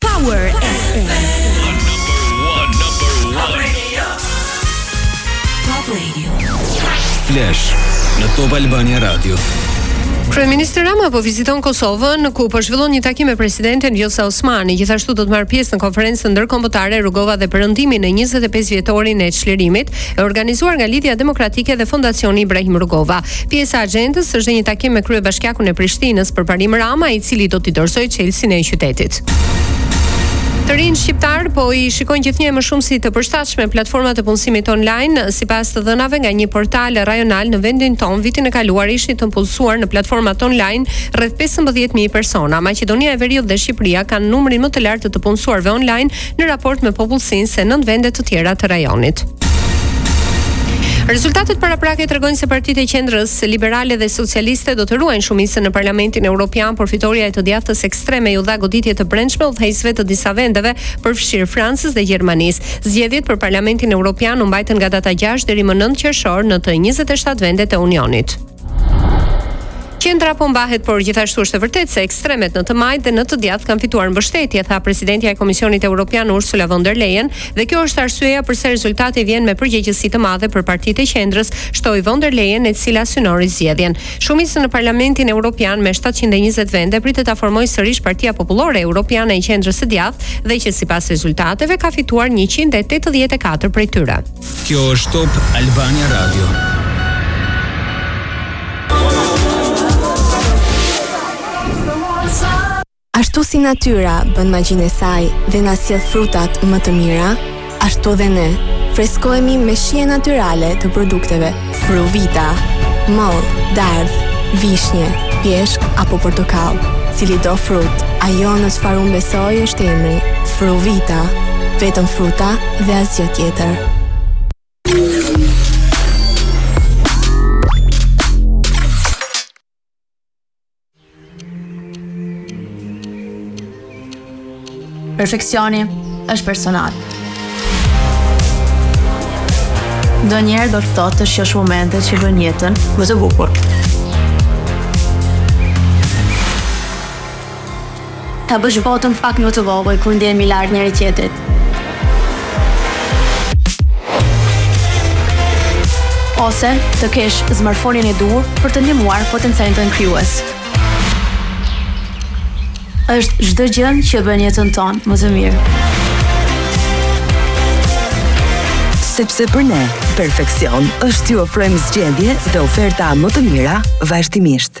Power FM. Top Radio. Top Radio. Flash në Top Albania Radio. Kryeministri Rama po viziton Kosovën, ku po zhvillon një takim me presidenten Vjosa Osmani. Gjithashtu do të marrë pjesë në konferencën ndërkombëtare Rugova dhe Perëndimi në 25 vjetorin e çlirimit, e organizuar nga Lidhja Demokratike dhe Fondacioni Ibrahim Rugova. Pjesë e axhendës është dhe një takim me kryebashkiakun e Prishtinës, Përparim Rama, i cili do t'i dorëzojë çelësin e qytetit. Të rinjtë shqiptarë po i shikojnë gjithnjë e më shumë si të përshtatshme platformat e punësimit online, sipas të dhënave nga një portal rajonal në vendin tonë, vitin e kaluar ishin të punësuar në platformat online rreth 15000 persona. Maqedonia e Veriut dhe Shqipëria kanë numrin më të lartë të të punësuarve online në raport me popullsinë se nëntë vende të tjera të rajonit. Rezultatet paraprake tregojnë se partitë e qendrës liberale dhe socialiste do të ruajnë shumicën në Parlamentin Evropian, por fitorja e të djathtës ekstreme iu dha goditje të brendshme udhëheqësve të disa vendeve, përfshirë Francës dhe Gjermanisë. Zgjedhjet për Parlamentin Evropian u mbajtën nga data 6 deri më 9 qershor në të 27 vendet e Unionit. Qendra po mbahet, por gjithashtu është e vërtetë se ekstremet në të majtë dhe në të djathtë kanë fituar mbështetje, tha presidentja e Komisionit Evropian Ursula von der Leyen, dhe kjo është arsyeja përse rezultati vjen me përgjegjësi të madhe për partitë e qendrës, shtoi von der Leyen, e cila synon rizgjedhjen. Shumicën në Parlamentin Evropian me 720 vende pritet ta formojë sërish Partia Popullore Evropiane e Qendrës së Djathtë dhe që sipas rezultateve ka fituar 184 prej tyre. Kjo është Top Albania Radio. Ashtu si natyra bën magjinë e saj dhe na sjell frutat më të mira, ashtu dhe ne freskohemi me shije natyrale të produkteve Fruvita, mollë, dardhë, vishnje, pjeshkë apo portokall, cilido frut, ajo në çfarë unë besoj është emri, Fruvita. Vetëm fruta dhe asgjë tjetër. Perfeksioni është personal. Ndonjëherë do të thotë të shijosh momente që bëjnë jetën më të bukur. Ta bësh botën pak më të vogël kur ndihemi larg njëri tjetrit. Ose të kesh smartphone-in e duhur për të ndihmuar potencialin tënd krijues. Është çdo gjë që e bën jetën tonë më të mirë. Sepse për ne, perfeksion është t'ju ofrojmë zgjedhje dhe oferta më të mira vazhdimisht.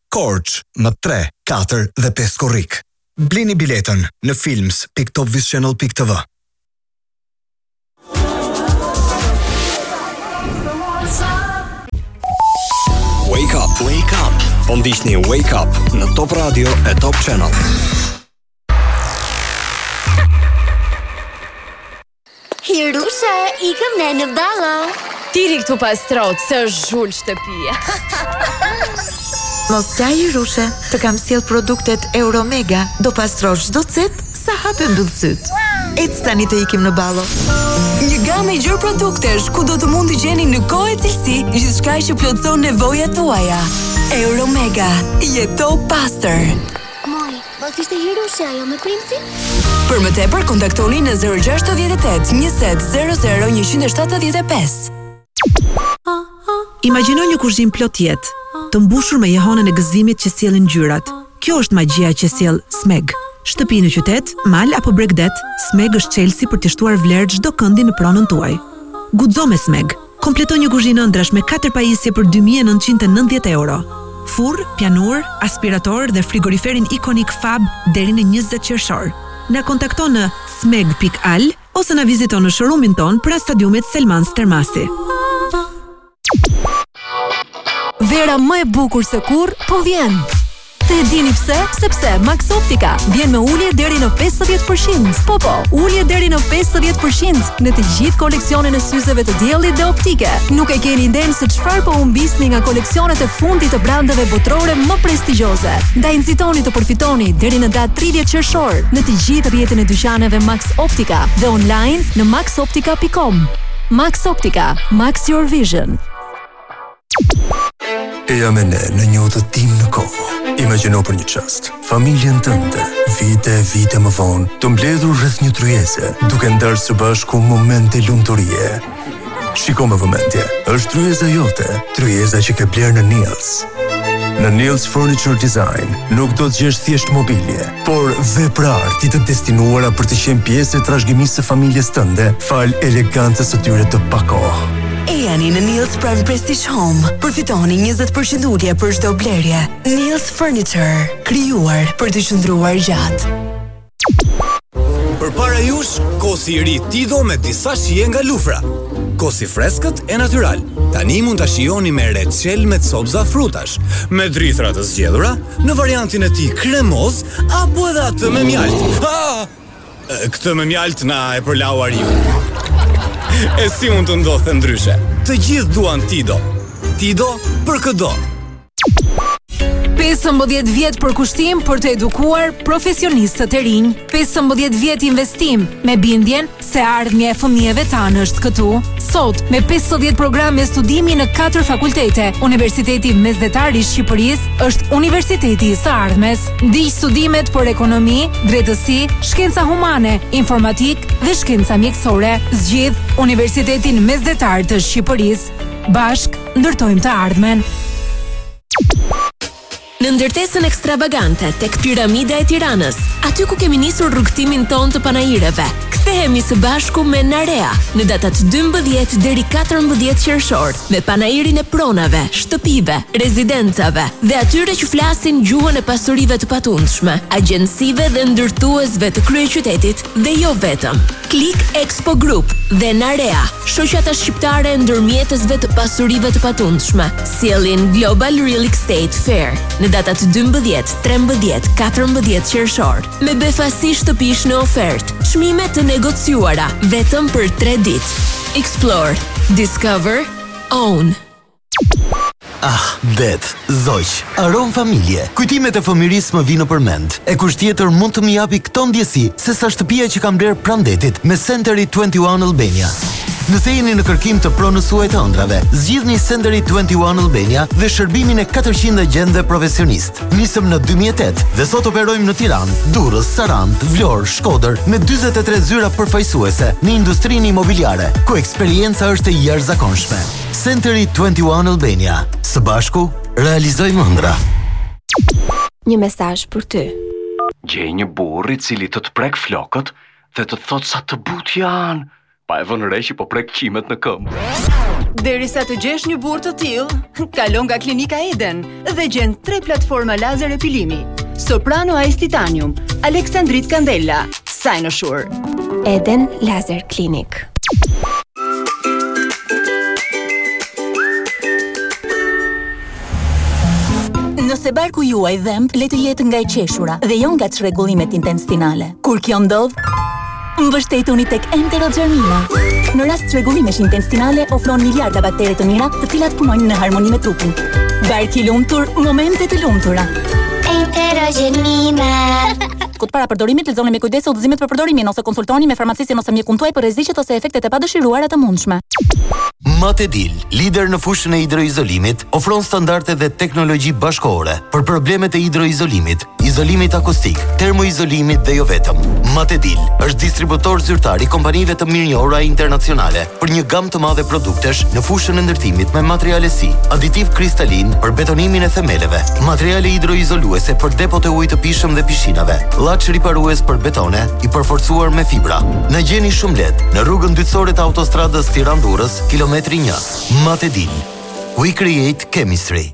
Korçë, më tre, katër dhe pesë korrik. Blini biletën në films.top-channel.tv. Wake up, wake up. Po ndiqni Wake Up në Top Radio e Top Channel. Hirushe, ikëm ne në ballo. Ti rri këtu pastro, se është zhul shtëpia. Mos qaj Hirushe, të kam sjellë produktet Euromega, do pastrosh çdo cep sa hap e mbyll sytë. Ec tani të ikim në ballo. Një gamë e gjerë produktesh ku do të mund të gjeni në kohë e cilësi gjithçka që plotëson nevojat tuaja. Euromega, jeto pastër. Mos ishte Hirushja ajo me Princin? Për më tepër kontaktoni në 068 20 00 175. Imagjino një kuzhinë plot jetë, të mbushur me jehonën e gëzimit që sjellin ngjyrat. Kjo është magjia që sjell Smeg. Shtëpi në qytet, mal apo bregdet, Smeg është çelësi për t'i shtuar vlerë çdo këndi në pronën tuaj. Guxo me Smeg! Kompleto një kuzhinë ëndrrash me katër pajisje për dy mijë e nëntëqind e nëntëdhjetë euro. Furrë, pianurë, aspirator dhe frigoriferin ikonik Fab deri në njëzet qershor. Na kontakto në smeg pikë al ose na vizito në showroom-in tonë pranë stadiumit Selman Stermasi. Vera më e bukur se kurrë po vjen! E dini pse? Sepse Max Optica vjen me ulje deri në 50%. Po po, ulje deri në 50% në të gjithë koleksionin e syzeve të diellit dhe optike. Nuk e keni idenë se çfarë po humbisni nga koleksionet e fundit të brandeve botërore më prestigjioze. Ndaj nxitoni të përfitoni deri në datë 30 qershor në të gjithë rrjetin e dyqaneve Max Optica dhe online në maxoptica.com. Max Optica, Max Your Vision. Eja me ne në një udhëtim në kohë. Imagjino për një çast, familjen tënde, vite e vite më vonë, të mbledhur rreth një tryeze, duke ndarë së bashku momente lumturie. Shiko me vëmendje, është tryeza jote, tryeza që ke blerë në Nils. Në Nils Furniture Design nuk do të gjesh thjesht mobilje, Por vepra arti të destinuara për të qenë pjesë e trashëgimisë së familjes tënde, falë elegancës së tyre të pakohë. Ejani në Nils pranë Prestige Home. Përfitoni 20% ulje për çdo blerje. Nils Furniture, krijuar për të qëndruar gjatë. Përpara jush, kosi i ri Tido me disa shije nga lufra. Kos i freskët e natyral. Tani mund ta shijoni me reçel me copëza frutash. me drithëra të zgjedhura në variantin e tij kremoz apo edhe atë me mjaltë. Ah! Këtë me mjaltë na e përlau ariu. E si mund të ndodhte ndryshe? Të gjithë duan Tido. Tido për këdo. 15 vjet përkushtim për të edukuar profesionistët e rinj. 15 vjet investim me bindjen Se e ardhmja e fëmijëve tanë është këtu. Sot, me pesëdhjetë programe studimi në katër fakultete, Universiteti Mesdhetar i Shqipërisë është universiteti i së ardhmes. Ndiq studimet për ekonomi, drejtësi, shkenca humane, informatikë dhe shkenca mjekësore. Zgjidh Universitetin Mesdhetar të Shqipërisë. Bashkë ndërtojmë të ardhmen. Në ndërtesën ekstravagante tek Piramida e Tiranës, aty ku kemi nisur rrugëtimin tonë të panaireve, kthehemi së bashku me Narea në datat dymbëdhjetë deri katërmbëdhjetë qershor me panairin e pronave, shtëpive, rezidencave dhe atyre që flasin gjuhën e pasurive të patundshme, agjencive dhe ndërtuesve të kryeqytetit dhe jo vetëm. Click Expo Group dhe Narea, shoqata shqiptare e ndërmjetësve të pasurive të patundshme, sjellin Global Real Estate Fair në datat 12, 13, 14 qershor, me befasi shtëpish në ofertë, çmime të negociuara vetëm për 3 ditë. Explore, Discover, Own. Ah, det, zogj, aromë familje. Kujtimet e fëmijërisë më vijnë për mend. E kush tjetër mund të më japi këto ndjesi sesa shtëpia që kam blerë pranë detit me Century Twenty One Albania. Nëse jeni në kërkim të pronës suaj të ëndrrave, zgjidhni Century Twenty One Albania dhe shërbimin e katërqind agjentëve profesionistë. Nisëm në dy mijë e tetë dhe sot operojmë në Tiranë, Durrës, Sarandë, Vlorë, Shkodër me dyzet e tre zyra përfaqësuese në industrinë imobiliare, ku eksperienca është e jashtëzakonshme. Century 21 Albania, së bashku realizojmë ëndrra. Një mesazh për ty. Gjej një burrë i cili të të prek flokët dhe të thotë sa të butë janë, pa e vënë re që po prek qimet në këmbë. Derisa të gjesh një burrë të tillë, kalo nga Klinika Eden. dhe gjen tre platforma lazer epilimi. Soprano Ice Titanium, Alexandrit Candela, Cynosure. Eden Laser Clinic. Nëse barku juaj dhemb, le të jetë nga e qeshura dhe jo nga çrregullimet intestinale. Kur kjo ndodh, Mbështetuni tek Enterogermina. Në rast çrregullimesh intestinale ofron miliarda baktere të mira, të cilat punojnë në harmoni me trupin. Bark i lumtur, momente të lumtura. Enterogermina. Kut para përdorimit lexoni me kujdes udhëzimet për përdorimin ose konsultohuni me farmacistin ose mjekun tuaj për rreziqet ose efektet e padëshiruara të mundshme. Matedil, lider në fushën e hidroizolimit, ofron standarde dhe teknologji bashkëkohore për problemet e hidroizolimit, izolimit akustik, termoizolimit dhe jo vetëm. Matedil është distributor zyrtar i kompanive të mirënjohura internacionale për një gamë të madhe produktesh në fushën e ndërtimit me materiale si aditiv kristalin për betonimin e themeleve, materiale hidroizoluese për depot e ujit të pijshëm dhe pishinave, llaç riparues për betone i përforcuar me fibra. Na gjeni shumë lehtë në rrugën dytësore të autostradës Tiranë-Durrës, kilometri 1. Matedil. We create chemistry.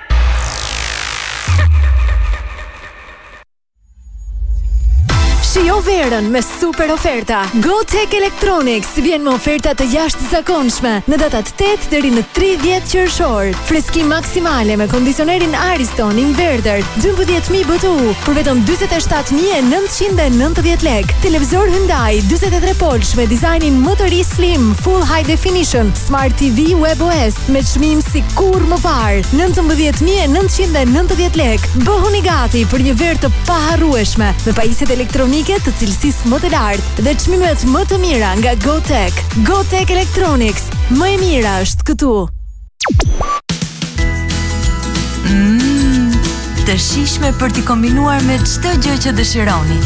Shijo verën me super oferta. Go Tech Electronics vjen me oferta të jashtëzakonshme në datat 8 deri në 30 qershor. Freski maksimale me kondicionerin Ariston Inverter 12000 BTU për vetëm 47990 lekë. Televizor Hyundai 43 polsh me dizajnin më të ri slim, full high definition, Smart TV WebOS me çmim si kurrë më parë, 19990 lek. Bëhuni gati për një verë të paharrueshme me pajisjet elektronike të cilësisë më të lartë dhe çmimet më të mira nga GoTech. GoTech Electronics, më e mira është këtu. Mmm, të shijshme për t'i kombinuar me çdo gjë që dëshironi.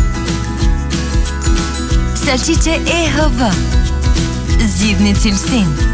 Salçiçe EHW. Zgjidhni cilësinë.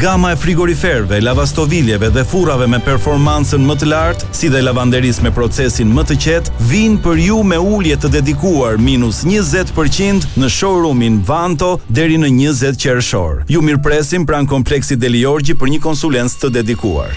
Gama e frigoriferëve, lavastoviljeve dhe furrave me performancën më të lartë, si dhe lavanderisë me procesin më të qetë, vijnë për ju me ulje të dedikuar minus njëzet për qind në showroom-in Vanto deri në njëzet qershor. Ju mirëpresim pranë Kompleksit Delijorgji për një konsulencë të dedikuar.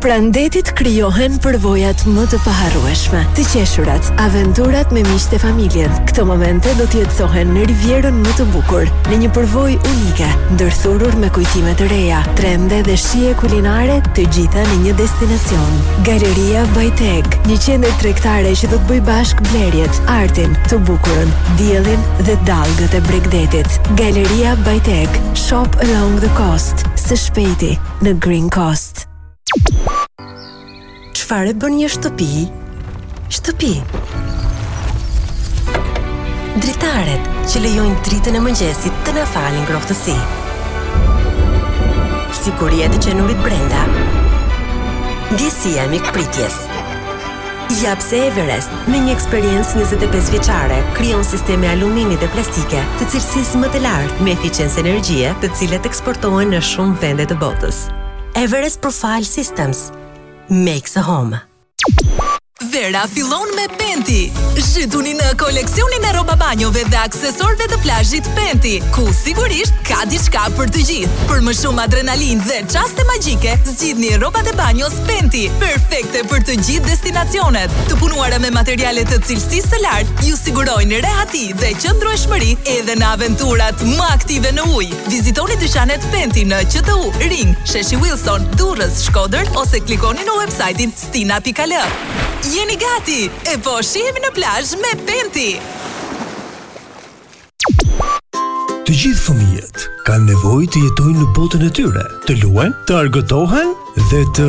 Pranë detit krijohen përvojat më të paharrueshme, të qeshurat, aventurat me miqtë e familjen. Këto momente do të jetësohen në Rivierën më të bukur, në një përvojë unike, ndërthurur me kujtime të reja, trende dhe shije kulinare, të gjitha në një destinacion. Galeria by TEG, një qendër tregtare që do të bëjë bashkë blerjet, artin, të bukurën, diellin dhe dallgët e bregdetit. Galeria by TEG, shop along the coast, së shpejti. në Green Coast. Çfarë e bën një shtëpi shtëpi? Dritaret që lejojnë dritën e mëngjesit të na falin ngrohtësi. Siguria e të qenurit brenda. Ndjesia e mikpritjes. Ja pse Everest, me një eksperiencë njëzet e pesë vjeçare, krijon sisteme alumini dhe plastike të cilësisë më të lartë me eficiencë energjie, të cilat eksportohen në shumë vende të botës. Everest Profile Systems makes a home. Vera fillon me Penti! Zhytuni në koleksionin e rroba banjove dhe aksesorëve të plazhit Penti, ku sigurisht ka diçka për të gjithë. Për më shumë adrenalinë dhe Çaste magjike, zgjidhni rrobat e banjos Penti, perfekte për të gjithë destinacionet. Të punuara me materiale të cilësisë së lartë ju sigurojnë rehati dhe qëndrueshmëri edhe në aventurat më aktive në ujë. Vizitoni dyqanet Penti në QTU, Ring, Sheshi Wilson, Durrës, Shkodër ose klikoni në websajtin stina.al. Jeni gati! E po shihemi në plazh me Penti! Të gjithë fëmijët kanë nevojë të jetojnë në botën e tyre, të luajnë, të argëtohen dhe të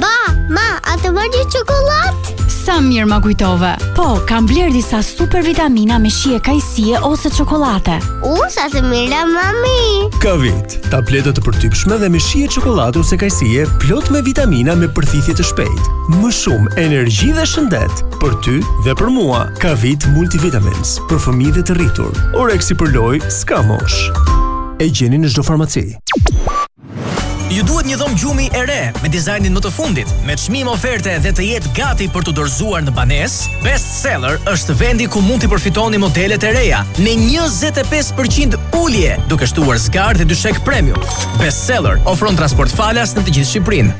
Ba, ma, a të marr një çokollatë? Sa mirë ma kujtove. Po, kam blerë disa super vitamina me shije kajsie ose çokollate. U, sa të mira, mami. Kavit, tableta të përtypshme dhe me shije çokollate ose kajsie, plot me vitamina me përthithje të shpejtë. Më shumë energji dhe shëndet për ty dhe për mua. Kavit Multivitamins. për fëmijë dhe të rritur. Oreksi për lojë s'ka moshë. E gjeni në çdo farmaci. Ju duhet një dhomë gjumi e re me dizajnin më të fundit, me çmim oferte dhe të jetë gati për t'u dorëzuar në banesë? Best Seller është vendi ku mund të përfitoni modelet e reja me 25% ulje, duke shtuar zgarë dhe dyshek premium. Best Seller ofron transport falas në të gjithë Shqipërinë.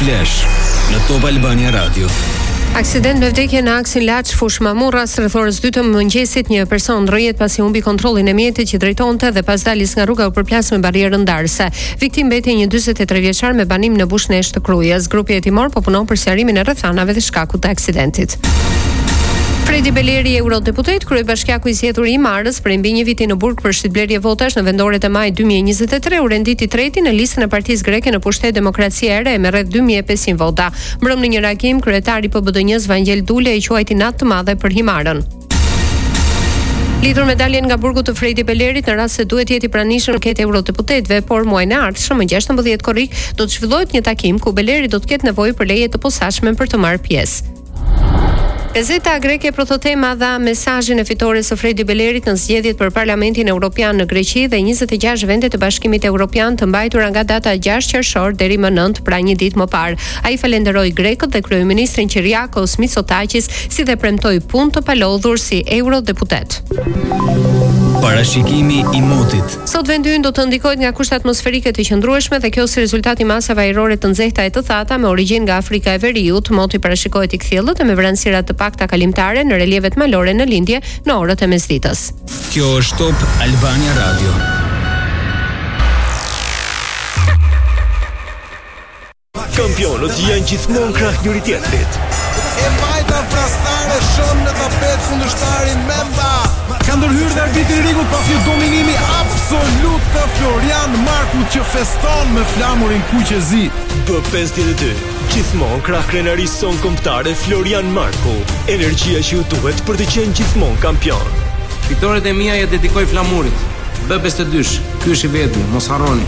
Flash në Top Albania Radio. Aksident me vdekje në aksin Laç Fushë Mamurras rreth orës 2 të mëngjesit një person humb jetën pasi humbi kontrollin e mjetit që drejtonte dhe pas daljes nga rruga u përplas me barrierën ndarëse. Viktimë mbeti një dyzet e tre vjeçar me banim në Bushnesh të Krujës. Grupi hetimor po punon për sqarimin e rrethanave dhe shkakut të aksidentit. Fredi Beleri, eurodeputet, kryebashkiaku i zgjedhur i Himarës, prej mbi një viti në burg për shitblerje votash në vendoret e majit 2023, u rendit i treti në listën e partisë greke në pushtet Demokracia e Re me rreth 2500 vota. Mbrëm në një reagim, kryetari i PBDNJ-s Vangjel Dule e quajti natë të madhe për Himarën. Lidhur me daljen nga burgu të Fredi Belerit në rast se duhet të jetë i pranishëm Ai është tek eurodeputetët, por muajin e ardhshëm më 16 korrik do të zhvillohet një takim ku Beleri do të ketë nevojë për leje të posaçme për të marrë pjesë. Gazeta greke Protothema dha mesazhin e fitores së Fredi Belerit në zgjedhjet për Parlamentin Evropian në Greqi dhe 26 vende të Bashkimit Evropian të mbajtura nga data 6 qershor deri më 9, pra një ditë më parë. Ai falënderoi grekët dhe kryeministrin Kyriakos Mitsotakis si dhe premtoi punë të palodhur si eurodeputet. Parashikimi i motit. Sot vendi ynë do të ndikohet nga kushte atmosferike të qëndrueshme dhe kjo si rezultat i masave ajrore të nxehta e të thata me origjinë nga Afrika e Veriut. Moti parashikohet i kthjellët e me vranësira të pakta kalimtare në relievet malore në lindje në orët e mesditës. Kjo është Top Albania Radio. Kampionët janë gjithmonë krah njëri tjetrit. E majta fatale çon në tapet kundërshtarin Memba. Ka ndërhyrë dhe arbitri Rigu pas një dominimi absolut të Florian Marku që feston me flamurin kuq e zi. B52 Gjithmonë krah krenarisë sonë kombëtare Florian Marku, energjia që ju duhet për të qenë gjithmonë kampion. Fitoret e mia ia dedikoj flamurit. B52, ky është i vetmi, mos harroni.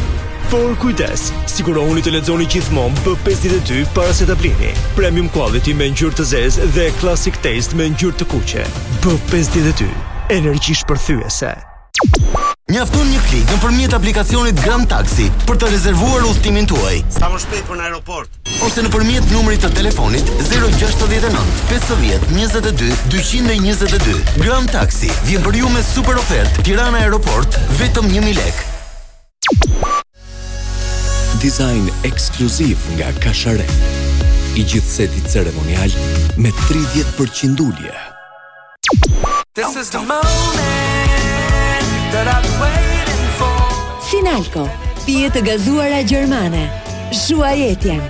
Por kujdes, sigurohuni të lexoni gjithmonë B52 para se ta blini. Premium quality me ngjyrë të zezë dhe classic taste me ngjyrë të kuqe. B52, energji shpërthyese. Mjafton një klik nëpërmjet aplikacionit Grand Taxi për të rezervuar udhëtimin tuaj. Sa më shpejt për në aeroport. Ose nëpërmjet numrit të telefonit 069 50 22 222. Grand Taxi, vjen për ju me super ofertë, Tiranë aeroport, vetëm 1.000 lekë. Dizajn ekskluziv nga Kashare. I gjithë seti ceremonial me 30% ulje. This is the moment that I've been waiting for. Sinalco, pije të gazuara gjermane. Shuaj etjen.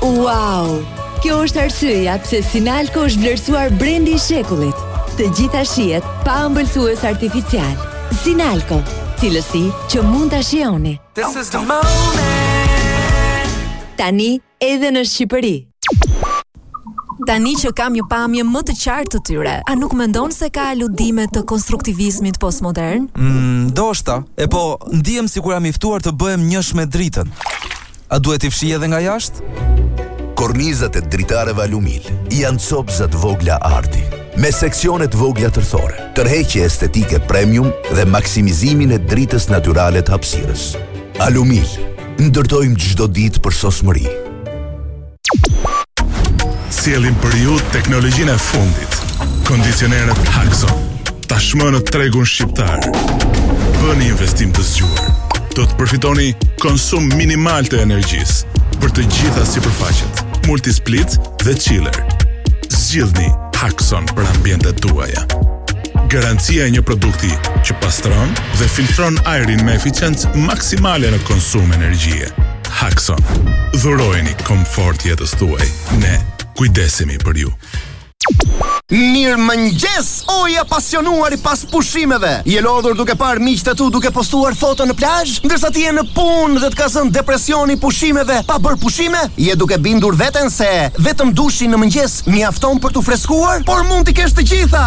Wow! Kjo është arsyeja pse Sinalco është vlerësuar brendi i shekullit. Të gjitha shijet Pa ëmbëlsues artificial. Sinalco, cilësi që mund ta shijoni. This is the moment. Tani edhe në Shqipëri. Tani që kam një pamje më të qartë të tyre, a nuk mendon se ka aludime të konstruktivizmit postmodern? Mm, ndoshta. E po, ndihem sikur jam i ftuar të bëhem njësh me dritën. A duhet t'i fshij edhe nga jashtë? Kornizat e dritareve Alumil janë copëza të vogla arti, me seksione të vogla tërthore, tërheqje estetike premium dhe maksimizim i dritës natyrale të hapësirës. Alumil, ndërtojmë çdo ditë përsosmëri. Sjellim për ju teknologjinë e fundit. Kondicionerët Haxon. Tashmë në tregun shqiptar. Bëni investim të zgjuar. Do të përfitoni konsum minimal të energjisë për të gjitha sipërfaqet, multisplit dhe chiller. Zgjidhni Haxon për ambientet tuaja. Garancia e një produkti që pastron dhe filtron ajrin me eficiencë maksimale në konsum energjie. Haxon. Dhurojini komfort jetës tuaj. Ne kujdesemi për ju. Mirëmëngjes, oj e pasionuara pas pushimeve Je lodhur duke parë miqtë e tu duke postuar foto në plazh Ndërsa ti je në punë dhe të ka zënë depresioni i pushimeve Pa bërë pushime, je duke bindur veten se Vetëm dushi në mëngjes mjafton për t'u freskuar Por mund t'i kesh të gjitha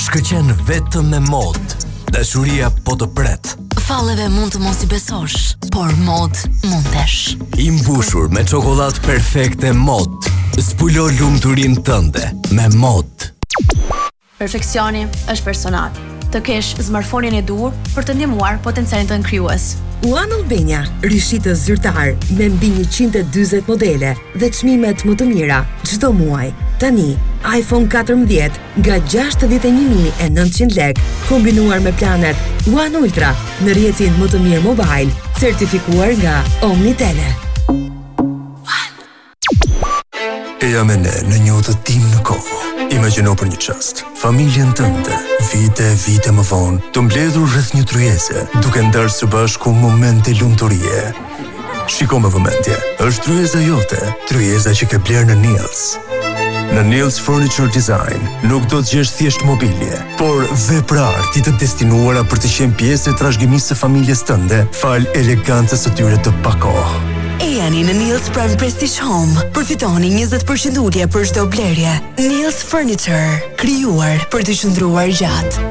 Shkëqen vetëm me mod. Dashuria po të pret. Falleve mund të mos i besosh, por mod mundesh. I mbushur me çokollatë perfekte mod. Zbulo lumturinë tënde me mod. Perfeksioni është personal. Të kesh smartphone-in e duhur për të ndihmuar potencialin tënd krijues. One Albania, rishitës zyrtar me mbi 140 modele dhe çmimet më të mira çdo muaj. Tani, iPhone 14 nga gjashtëdhjetë e një mijë e nëntëqind lekë, kombinuar me planet One Ultra në rrjetin më të mirë mobile, certifikuar nga Omnitele. Eja me ne në një udhëtim në kohë. Imagjino për një çast, familjen tënde, vite e vite më vonë, të mbledhur rreth një tryeze, duke ndarë së bashku momente lumturie. Shiko me vëmendje, është tryeza jote, tryeza që ke blerë në Nils. Në Nils Furniture Design nuk do të gjesh thjesht mobilje, por vepra arti të destinuara për të qenë pjesë e trashëgimisë së familjes tënde, falë elegancës së tyre të pakohë. Ejani në Nils pranë Prestige Home. Përfitoni 20% ulje për çdo blerje. Nils Furniture, krijuar për të qëndruar gjatë.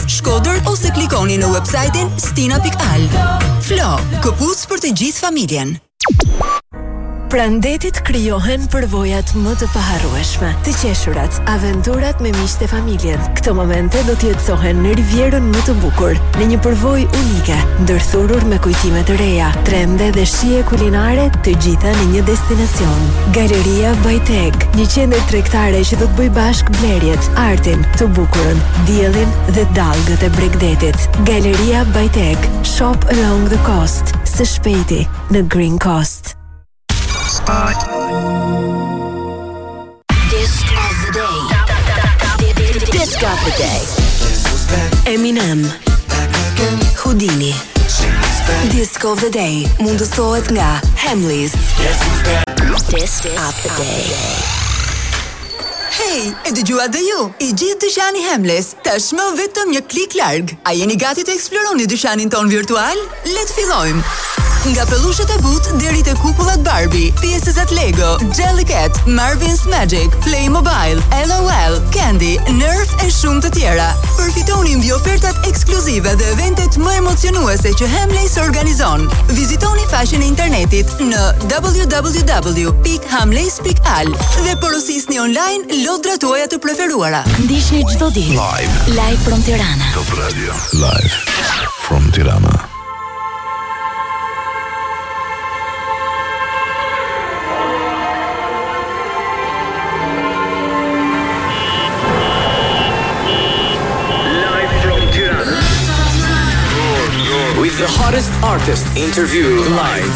Shkodër ose klikoni në website-in stina.al. Flo, këpucë për të gjithë familjen. Pranë detit krijohen përvojat më të paharrueshme, të qeshurat, aventurat me miqtë e familjen. Këto momente do të jetësohen në Rivierën më të bukur, në një përvojë unike, ndërthurur me kujtime të reja, trende dhe shije kulinare, të gjitha në një destinacion. Galeria by TEG, një qendër tregtare që do të bëjë bashkë blerjet, Artin, të bukurën, diellin dhe dallgët e bregdetit. Galeria by TEG, shop along the coast, së shpejti në Green Coast. Spot. Disc of the day. Disc of the day. Eminem. Houdini. Disc of the day mundësohet nga Hamleys. Disc of the day. Hey, e dëgjuat dhe ju! I gjithë dyqani Hamleys, tashmë vetëm një klik larg! A jeni gati të eksploroni dyqanin tonë virtual? Le të fillojmë! Nga pelushët e butë deri te kukullat Barbie, pjesëzat Lego, Jellycat, Marvin's Magic, Playmobil, LOL, Candy, Nerf e shumë të tjera. Përfitoni mbi ofertat ekskluzive dhe eventet më emocionuese që Hamleys organizon. Vizitoni faqen e internetit në www.hamleys. Pikë al dhe porosisni online lodrat tuaja të preferuara. Ndiqni çdo ditë live live from Tirana. Top Radio live from Tirana. The hottest artist interview live.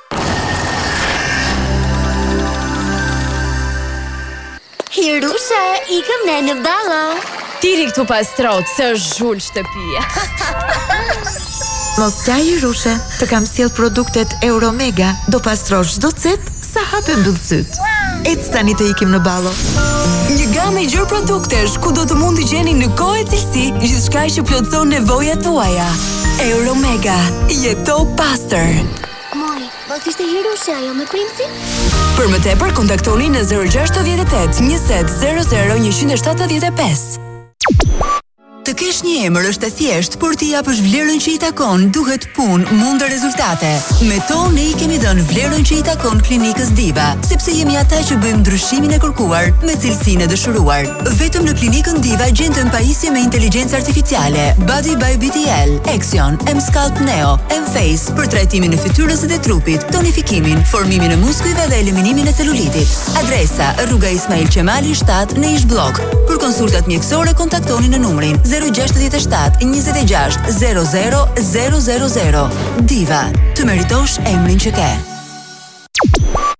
Hirushe, ikëm ne në ballo. Ti rri këtu, pastro, se është zhul shtëpia. Mos qaj Hirushe, të kam sjellë produktet Euromega, do pastrosh çdo cep sa hap e mbyll sytë. Ec tani të ikim në ballo. Një gamë e gjërë produktesh ku do të mund të gjeni në kohë e cilësi gjithçka që plotëson nevojat tuaja. Euromega, jeto pastër. Moj, mos ishte Hirushi ajo me princin? Për më tepër kontaktoni në 068 20 00 175. Të kesh një emër është e thjeshtë, por t'i japësh vlerën që i takon, duhet punë, mund e rezultate. Me to ne i kemi dhënë vlerën që i takon Klinikës Diva, sepse jemi ata që bëjmë ndryshimin e kërkuar me cilësinë e dëshiruar. Vetëm në Klinikën Diva gjenden pajisje me inteligjencë artificiale, Body by BTL, Exion, Emsculpt Neo, Emface, për trajtimin e fytyrës dhe trupit, tonifikimin, formimin e muskujve dhe eliminimin e celulitit. Adresa: Rruga Ismail Qemali 7 në Ish Bllok. Për konsulta mjekësore kontaktoni në numrin 067 26 00 000. Diva, të meritosh emrin që ke.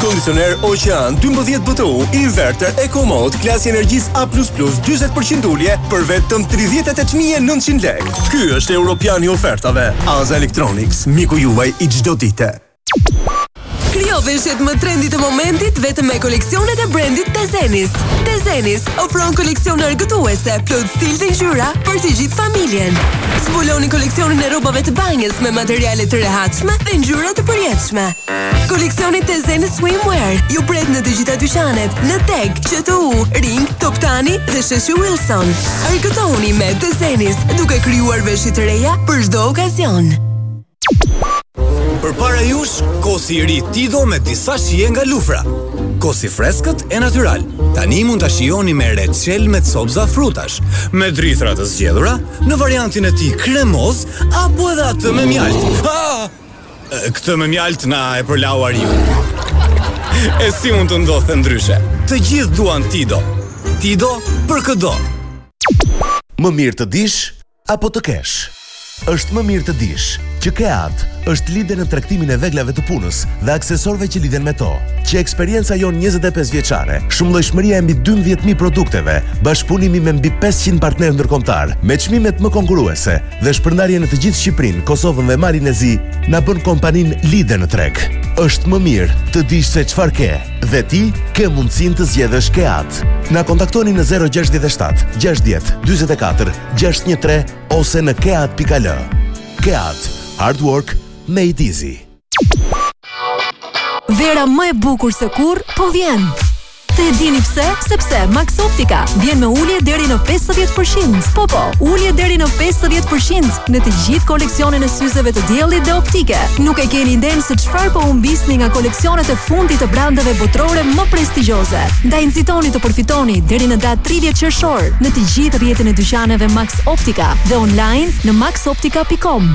Kondicioner Ocean 12 BTU Inverter Eco Mode klasi i energjisë A++ 40% ulje për vetëm 38900 lekë. Ky është europiani i ofertave. Aza Electronics, miku juaj i çdo dite. Krijo veshjet më trendy të momentit vetëm me koleksionet e brendit Tezenis. Tezenis ofron koleksione argëtuese, plot stil dhe ngjyra për të gjithë familjen. Zbuloni koleksionin e rrobave të banjës me materiale të rehatshme dhe ngjyra të përjetshme. Koleksioni Tezenis Swimwear ju pret në të gjitha dyqanet, në TEG, QTU, Ring, Toptani dhe Sheshi Wilson. Argëtohuni me Tezenis, duke krijuar veshje të reja për çdo okazion. Përpara jush, kosi i ri Tido me disa shije nga Lufra. Kos i freskët e natyral. Tani mund ta shijoni me reçel me copëza frutash, me drithëra të zgjedhura, në variantin e tij kremoz apo edhe atë me mjaltë. Ah! Këtë me mjaltë na e përlau ar ju. E si mund të ndodhte ndryshe? Të gjithë duan Tido. Tido për këdo. Më mirë të dish apo të kesh? Është më mirë të dish që Keat është lider në tregtimin e veglave të punës dhe aksesorëve që lidhen me to. Që eksperienca jonë 25 vjeçare, shumëllojshmëria e mbi 12000 produkteve, bashkëpunimi me mbi 500 partnerë ndërkombëtarë, me çmimet më konkurruese, dhe shpërndarje në të gjithë Shqipërinë, Kosovën dhe Malin e Zi na bën kompaninë lider në treg. Është më mirë të dish se çfarë ke dhe ti ke mundësinë të zgjedhësh KEAT. Na kontaktoni në 067 60 44 613 ose në keat.al. KEAT, hard work, made easy. Vera më e bukur se kurrë po vjen. Dhe e dini pse? Sepse Max Optica vjen me ulje deri në 50%. Po po, ulje deri në 50% në të gjithë koleksionin e syzeve të diellit dhe optike. Nuk e keni idenë se çfarë po humbisni nga koleksionet e fundit të brandeve botërore më prestigjioze. Ndaj nxitoni të përfitoni deri në datë 30 qershor në të gjithë rrjetin e dyqaneve Max Optica dhe online në maxoptica.com.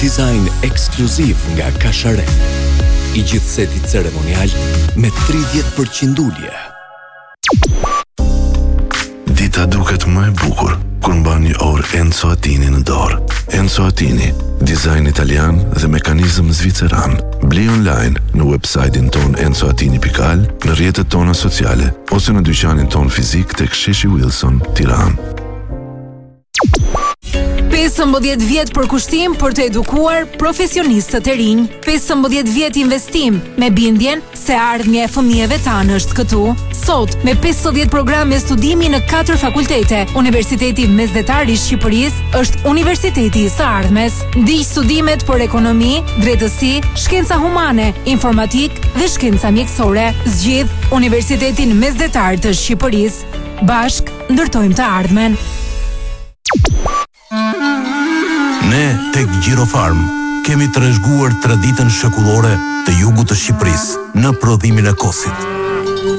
Dizajn ekskluziv nga Kashare. I gjithë seti ceremonial me 30% ulje. Dita duket më e bukur kur mban një orë Enzo Atini në dorë. Enzo Atini, dizajn italian dhe mekanizëm zviceran. Bli online në website-in tonë enzoatini.al, në rrjetet tona sociale ose në dyqanin tonë fizik tek Sheshi Wilson, Tiranë. 15 vjet përkushtim për të edukuar profesionistët e rinj. 15 vjet investim me bindjen se e ardhmja e fëmijëve tanë është këtu. Sot me 50 programe studimi në 4 fakultete, Universiteti Mesdhetar i Shqipërisë është Universiteti i së ardhmes. Ndiq studimet për ekonomi, drejtësi, shkenca humane, informatikë dhe shkenca mjekësore. Zgjidh Universitetin Mesdhetar të Shqipërisë. Bashk Ndërtojmë të ardhmen. Ne tek Gjirofarm kemi trashëguar traditën shekullore të jugut të Shqipërisë në prodhimin e kosit.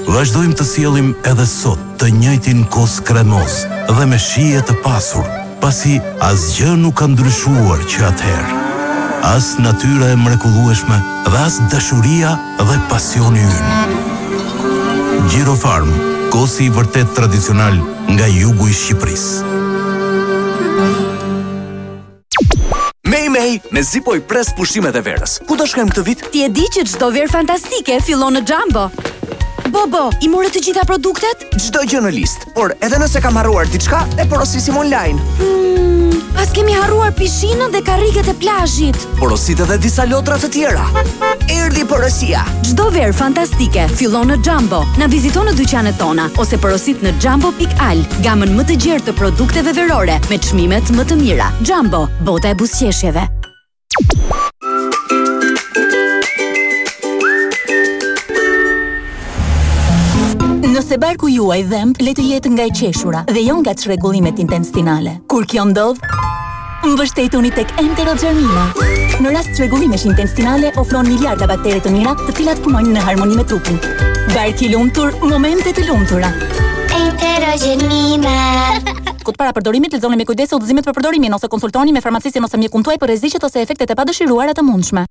Vazhdojmë të sjellim edhe sot të njëjtin kos kremoz dhe me shije të pasur, Pasi asgjë nuk ka ndryshuar që atëherë, as natyra e mrekullueshme dhe as dashuria dhe pasioni ynë. Gjirofarm, kosi i vërtetë tradicional nga jugu i Shqipërisë. Mei Mei mezi po i pres pushimet e verës. Ku do shkojmë këtë vit? Ti e di që çdo verë fantastike fillon në Jumbo. Bo bo, i more të gjitha produktet? Çdo gjë në listë. Por edhe nëse kam harruar diçka, e porosisim online. Hmm, paskemi harruar pishinën dhe karriget e plazhit. Porosit edhe disa lodra të tjera. Erdhi porosia. Çdo verë fantastike fillon në Jumbo. Na vizito në dyqanet tona ose porosit në jumbo.al, gamën më të gjerë të produkteve verore me çmimet më të mira. Jumbo, bota e buzëqeshjeve. Nëse barku juaj dhemb, le të jetë nga e qeshura dhe jo nga çrregullimet intestinale. Kur kjo ndodh, mbështetuni tek Enterogermina. Në rast çrregullimesh intestinale ofron miliarda baktere të mira, të cilat punojnë në harmoni me trupin. Bark i lumtur, momente të lumtura. Enterogermina. Kujdes para përdorimit lexoni me kujdes udhëzimet për përdorimin ose konsultohuni me farmacistin ose mjekun tuaj për rreziqet ose efektet e padëshiruara të mundshme.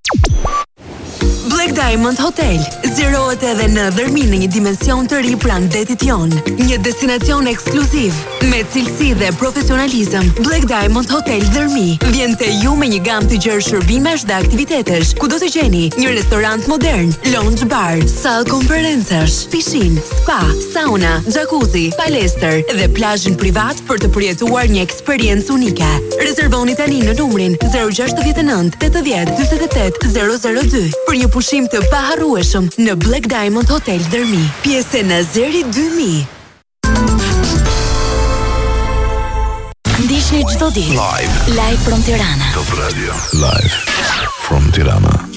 Black Diamond Hotel zgjerohet edhe në Dhërmi në një dimension të ri pranë detit Jon. Një destinacion ekskluziv me cilësi dhe profesionalizëm, Black Diamond Hotel Dhërmi vjen te ju me një gamë të gjerë shërbimesh dhe aktivitetesh, ku do të gjeni një restorant modern, lounge bar, sallë konferencash, pishinë, spa, Sauna, xhakuzi, palestër dhe plazhin privat për të përjetuar një eksperiencë unike. Rezervoni tani në numrin 069 80 48 002 për një pushim të paharrueshëm në Black Diamond Hotel Dhërmi, pjesë e Nazeri 2000. Ndiqni çdo ditë Live from Tirana. Top Radio live from Tirana.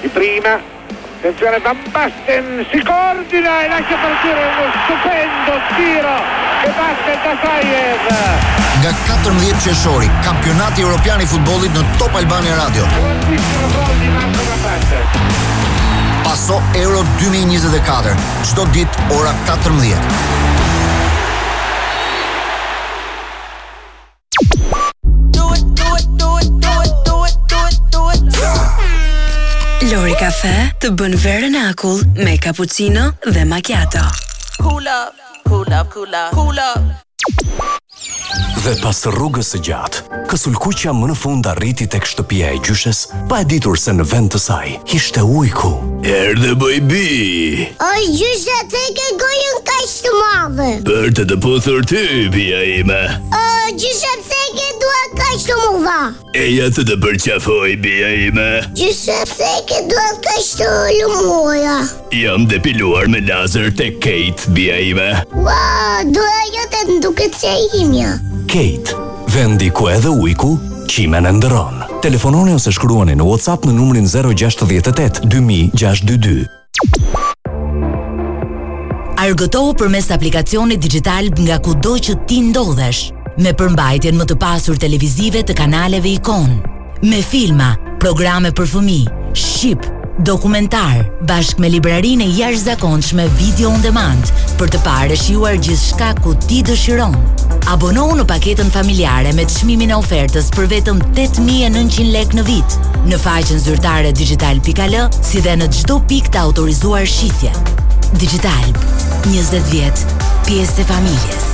Di prima, attenzione Van Basten, si coordina e lascia partire uno stupendo tiro che batte Dasaev. Nga 14 qershori, kampionati europian i futbollit në Top Albania Radio. Paso Euro 2024, çdo ditë ora 14. Lori Kafe të bën verën akull me cappuccino dhe macchiato. Cool up, cool up, cool up, cool up. Dhe pas rrugës së gjatë, kësulkuqja më në fund arriti tek shtëpia e gjyshes, pa e ditur se në vend të saj ishte ujku. Erdhe moj bijë. Oj gjyshe, pse e ke gojën kaq të madhe. Për të të puthur ty, bija ime. O gjyshe, pse i ke duart kaq të mëdha. Eja të të përqafoj, bija ime. Gjyshe, pse i ke duart kaq të lëmuara. Jam depiluar me lazer te Keit, bija ime. Ua, dua jote të duket se i himja. Keit, vendi ku edhe ujku qimen e ndërron. Telefononi ose shkruani në WhatsApp në numrin 068 2622. Argëtohu përmes aplikacionit Digitalb nga kudo që ti ndodhesh, me përmbajtjen më të pasur televizive të kanaleve ikon, me filma, programe për fëmijë, shqip, dokumentarë, bashkë me librarinë e jashtëzakonshme Video on Demand për të parë e shijuar gjithçka ku ti dëshiron. Abonohu në paketën familjare me çmimin e ofertës për vetëm 8900 lekë në vit, në faqen faqen zyrtare digitalb.al, si dhe në çdo pikë të autorizuar shitje. Digitalb, 20 vjet, pjesë e familjes.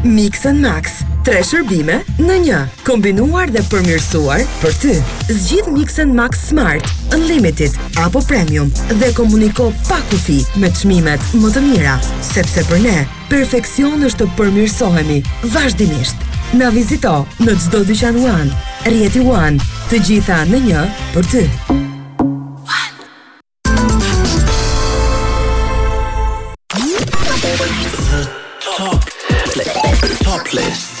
Mix and Max, tre shërbime në një, kombinuar dhe përmirësuar për ty. Zgjidh Mix and Max Smart, Unlimited apo Premium dhe komuniko pa kufi me çmimet më të mira, sepse për ne Perfeksioni është të përmirësohemi vazhdimisht. Na vizito në çdo dyqan One, rrjeti One, të gjitha në një për ty. Top List.